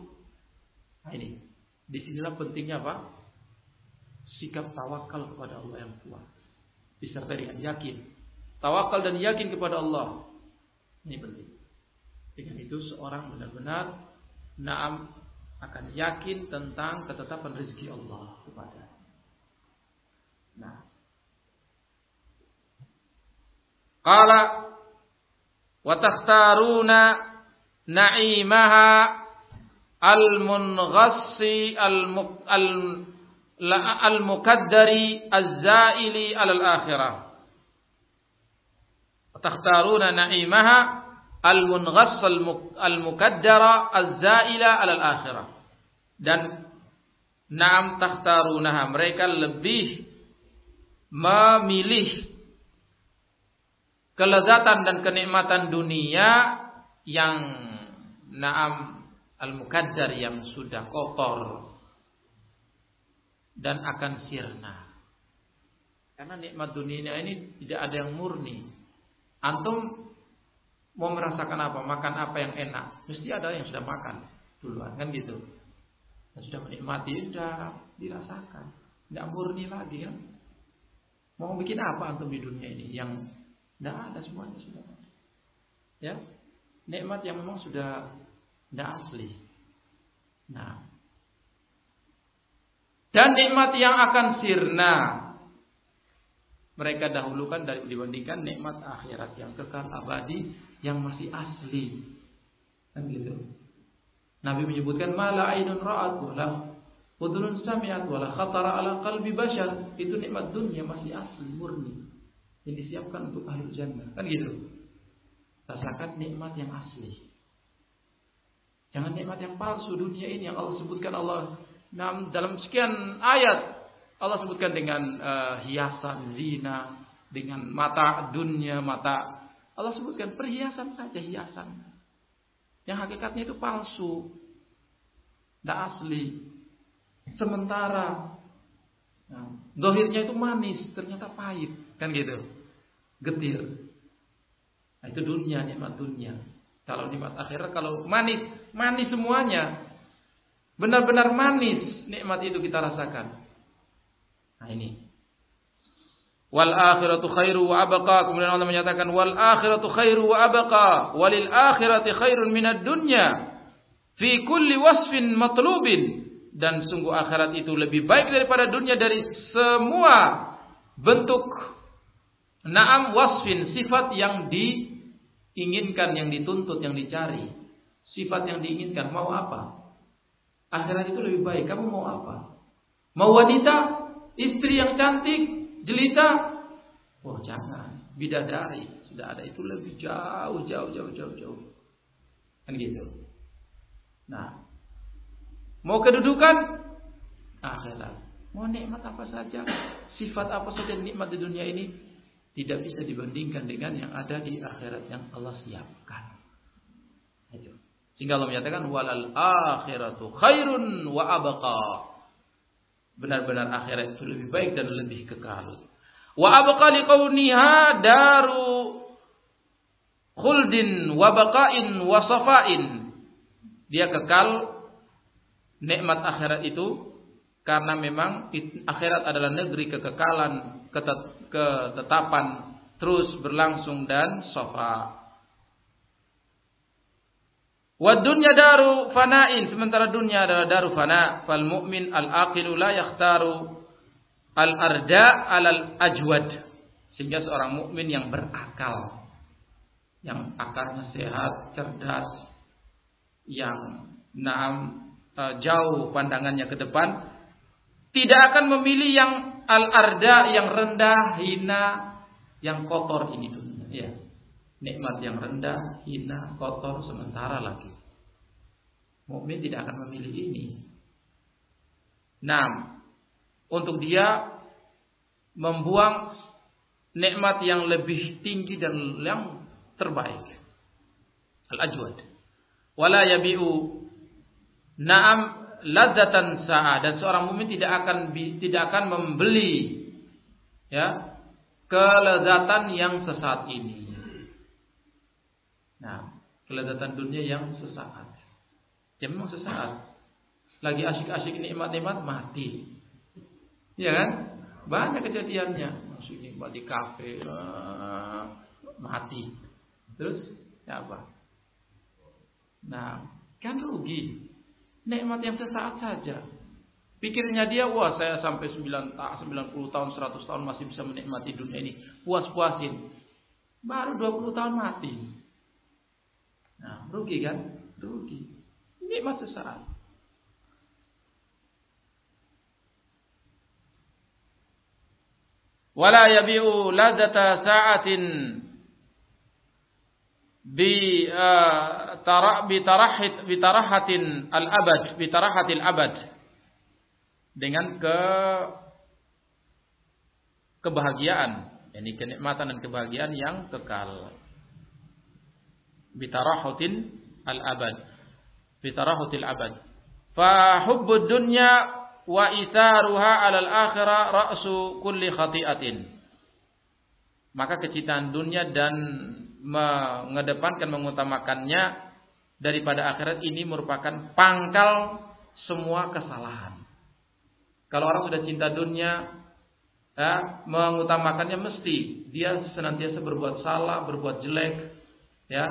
Nah ini, di sinilah pentingnya apa? Sikap tawakal kepada Allah yang kuat. Disertai dengan yakin. Tawakal dan yakin kepada Allah. Ini penting. Dengan itu seorang benar-benar naam akan yakin tentang ketetapan rezeki Allah kepada. Nah. Qala wa takhtaruna na'imaha al-munghassi al-mukaddari az-zaili al-akhirah. Takhtaruna na'imaha al-munghas al-mukaddara az-zaila al-akhirah. Dan Naam takhtarunaha mereka lebih memilih kelezatan dan kenikmatan dunia yang naam al-mukaddar yang sudah kotor dan akan sirna. Karena nikmat dunia ini tidak ada yang murni. Antum mau merasakan apa, makan apa yang enak, mesti ada yang sudah makan duluan kan gitu. Dan sudah menikmati, sudah dirasakan. Tidak murni lagi kan. Mau bikin apa antum di dunia ini yang tidak ada semuanya sudah. Ya, nikmat yang memang sudah tidak asli. Nah, dan nikmat yang akan sirna mereka dahulukan dari dibandingkan nikmat akhirat yang kekal abadi yang masih asli. Kan gitu. Nabi menyebutkan mala ainun ra'at wala udhunun sami'at wala khatara ala qalbi bashar. Itu nikmat dunia masih asli murni. Yang disiapkan untuk ahli jannah. Kan gitu. Rasakan nikmat yang asli. Jangan nikmat yang palsu dunia ini yang Allah sebutkan Allah dalam sekian ayat Allah sebutkan dengan uh, hiasan zina dengan mata dunia mata Allah sebutkan perhiasan saja hiasan yang hakikatnya itu palsu. Tidak asli. Sementara nah, dohirnya itu manis, ternyata pahit. Kan gitu. Getir. Nah, itu dunia, nikmat dunia. Kalau nikmat akhirat, kalau manis, manis semuanya. Benar-benar manis nikmat itu kita rasakan. Nah ini. Wal akhiratu khairu wa abqa. Kemudian Allah menyatakan wal akhiratu khairu wa abqa. Walil akhirati khairun minad dunya. Fi kulli wasfin matlubin. Dan sungguh akhirat itu lebih baik daripada dunia dari semua bentuk naam wasfin sifat yang diinginkan, yang dituntut, yang dicari. Sifat yang diinginkan mau apa? Akhirat itu lebih baik. Kamu mau apa? Mau wanita, istri yang cantik, jelita, oh jangan, bidadari sudah ada itu lebih jauh, jauh, jauh, jauh, jauh. Kan gitu. Nah, mau kedudukan akhirat, mau nikmat apa saja, sifat apa saja nikmat di dunia ini tidak bisa dibandingkan dengan yang ada di akhirat yang Allah siapkan. Itu. Sehingga Allah menyatakan walal akhiratu khairun wa abqa benar-benar akhirat itu lebih baik dan lebih kekal. Wa abqa liqauniha daru khuldin wa baqain wa safain. Dia kekal nikmat akhirat itu karena memang akhirat adalah negeri kekekalan, ketetapan terus berlangsung dan sofa. Wa dunya daru fana'in sementara dunia adalah daru fana. Fal mu'min al aqilu la yakhtaru al arda al ajwad. Sehingga seorang mukmin yang berakal, yang akalnya sehat, cerdas, yang naam uh, jauh pandangannya ke depan, tidak akan memilih yang al arda yang rendah, hina, yang kotor ini dunia. Ya nikmat yang rendah, hina, kotor sementara lagi. Mukmin tidak akan memilih ini. Nah, untuk dia membuang nikmat yang lebih tinggi dan yang terbaik. Al-ajwad. Wala yabi'u na'am ladzatan sa'a dan seorang mukmin tidak akan tidak akan membeli ya kelezatan yang sesat ini. Nah, kelezatan dunia yang sesaat. Ya memang sesaat. Lagi asyik-asyik nikmat-nikmat mati. Ya kan? Banyak kejadiannya. Masih nikmat di kafe, uh, mati. Terus Ya apa? Nah, kan rugi. Nikmat yang sesaat saja. Pikirnya dia, wah saya sampai 9, 90 tahun, 100 tahun masih bisa menikmati dunia ini. Puas-puasin. Baru 20 tahun mati. Nah, rugi kan? Rugi. Nikmat sesaat. Wala yabi'u ladata sa'atin bi uh, tara bi tarahit bi tarahatin al abad bi tarahatil abad. Dengan ke kebahagiaan. Yakni kenikmatan dan kebahagiaan yang kekal. Bi tarahatin al abad bi tarahatil abad. Fa hubbud dunya wa itharuha alal akhirah ra'su kulli khati'atin. Maka kecintaan dunia dan mengedepankan mengutamakannya daripada akhirat ini merupakan pangkal semua kesalahan. Kalau orang sudah cinta dunia, ya, mengutamakannya mesti dia senantiasa berbuat salah, berbuat jelek, ya,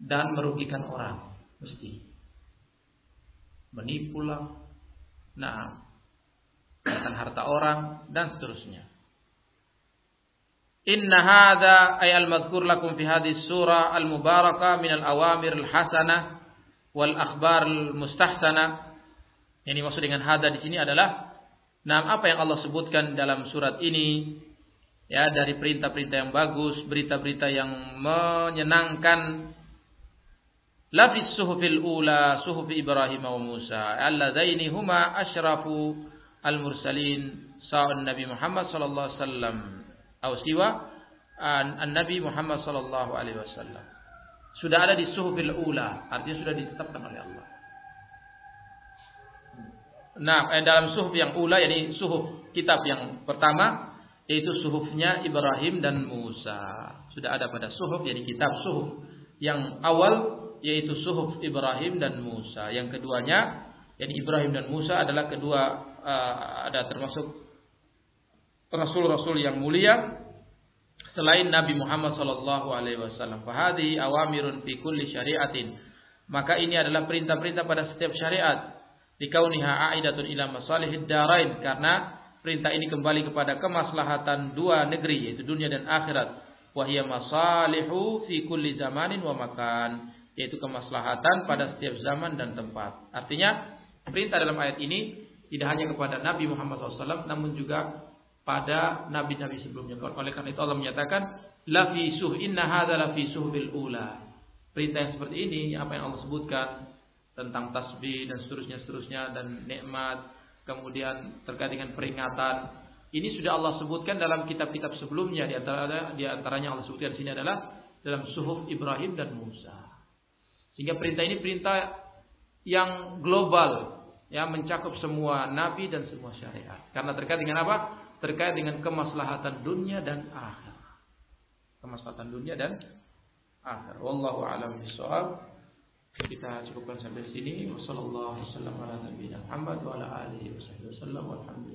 dan merugikan orang, mesti. Menipulah, nah, makan harta orang dan seterusnya. Inna hadha ay al-madhkur lakum fi hadhihi surah al-mubarakah min al-awamir al-hasanah wal akhbar al-mustahsanah. Yang dimaksud dengan hadha di sini adalah nah apa yang Allah sebutkan dalam surat ini ya dari perintah-perintah yang bagus, berita-berita yang menyenangkan. Lafis suhufil ula suhufi Ibrahim wa Musa. Alladzaini huma asyrafu al-mursalin sa'an Nabi Muhammad sallallahu alaihi wasallam atau siwa An-Nabi Muhammad sallallahu alaihi wasallam. Sudah ada di suhufil ula, artinya sudah ditetapkan oleh Allah. Nah, eh, dalam suhuf yang ula yakni suhuf kitab yang pertama yaitu suhufnya Ibrahim dan Musa. Sudah ada pada suhuf yakni kitab suhuf yang awal yaitu suhuf Ibrahim dan Musa. Yang keduanya yakni Ibrahim dan Musa adalah kedua uh, ada termasuk rasul-rasul yang mulia selain Nabi Muhammad sallallahu alaihi wasallam. Fahadi awamirun fi kulli syari'atin. Maka ini adalah perintah-perintah pada setiap syariat. Dikauniha aidatun ila masalihid darain karena perintah ini kembali kepada kemaslahatan dua negeri yaitu dunia dan akhirat. Wahia masalihu fi kulli zamanin wa makan yaitu kemaslahatan pada setiap zaman dan tempat. Artinya perintah dalam ayat ini tidak hanya kepada Nabi Muhammad SAW namun juga pada nabi-nabi sebelumnya. Oleh karena itu Allah menyatakan la fi suh inna hadza la fi suhbil ula. Perintah yang seperti ini apa yang Allah sebutkan tentang tasbih dan seterusnya seterusnya dan nikmat kemudian terkait dengan peringatan ini sudah Allah sebutkan dalam kitab-kitab sebelumnya di antara di antaranya Allah sebutkan di sini adalah dalam suhuf Ibrahim dan Musa. Sehingga perintah ini perintah yang global ya mencakup semua nabi dan semua syariat. Karena terkait dengan apa? Terkait dengan kemaslahatan dunia dan akhir. Kemaslahatan dunia dan akhir. Wallahu a'lam bishawab. Kita cukupkan sampai sini. Wassalamualaikum warahmatullahi wabarakatuh.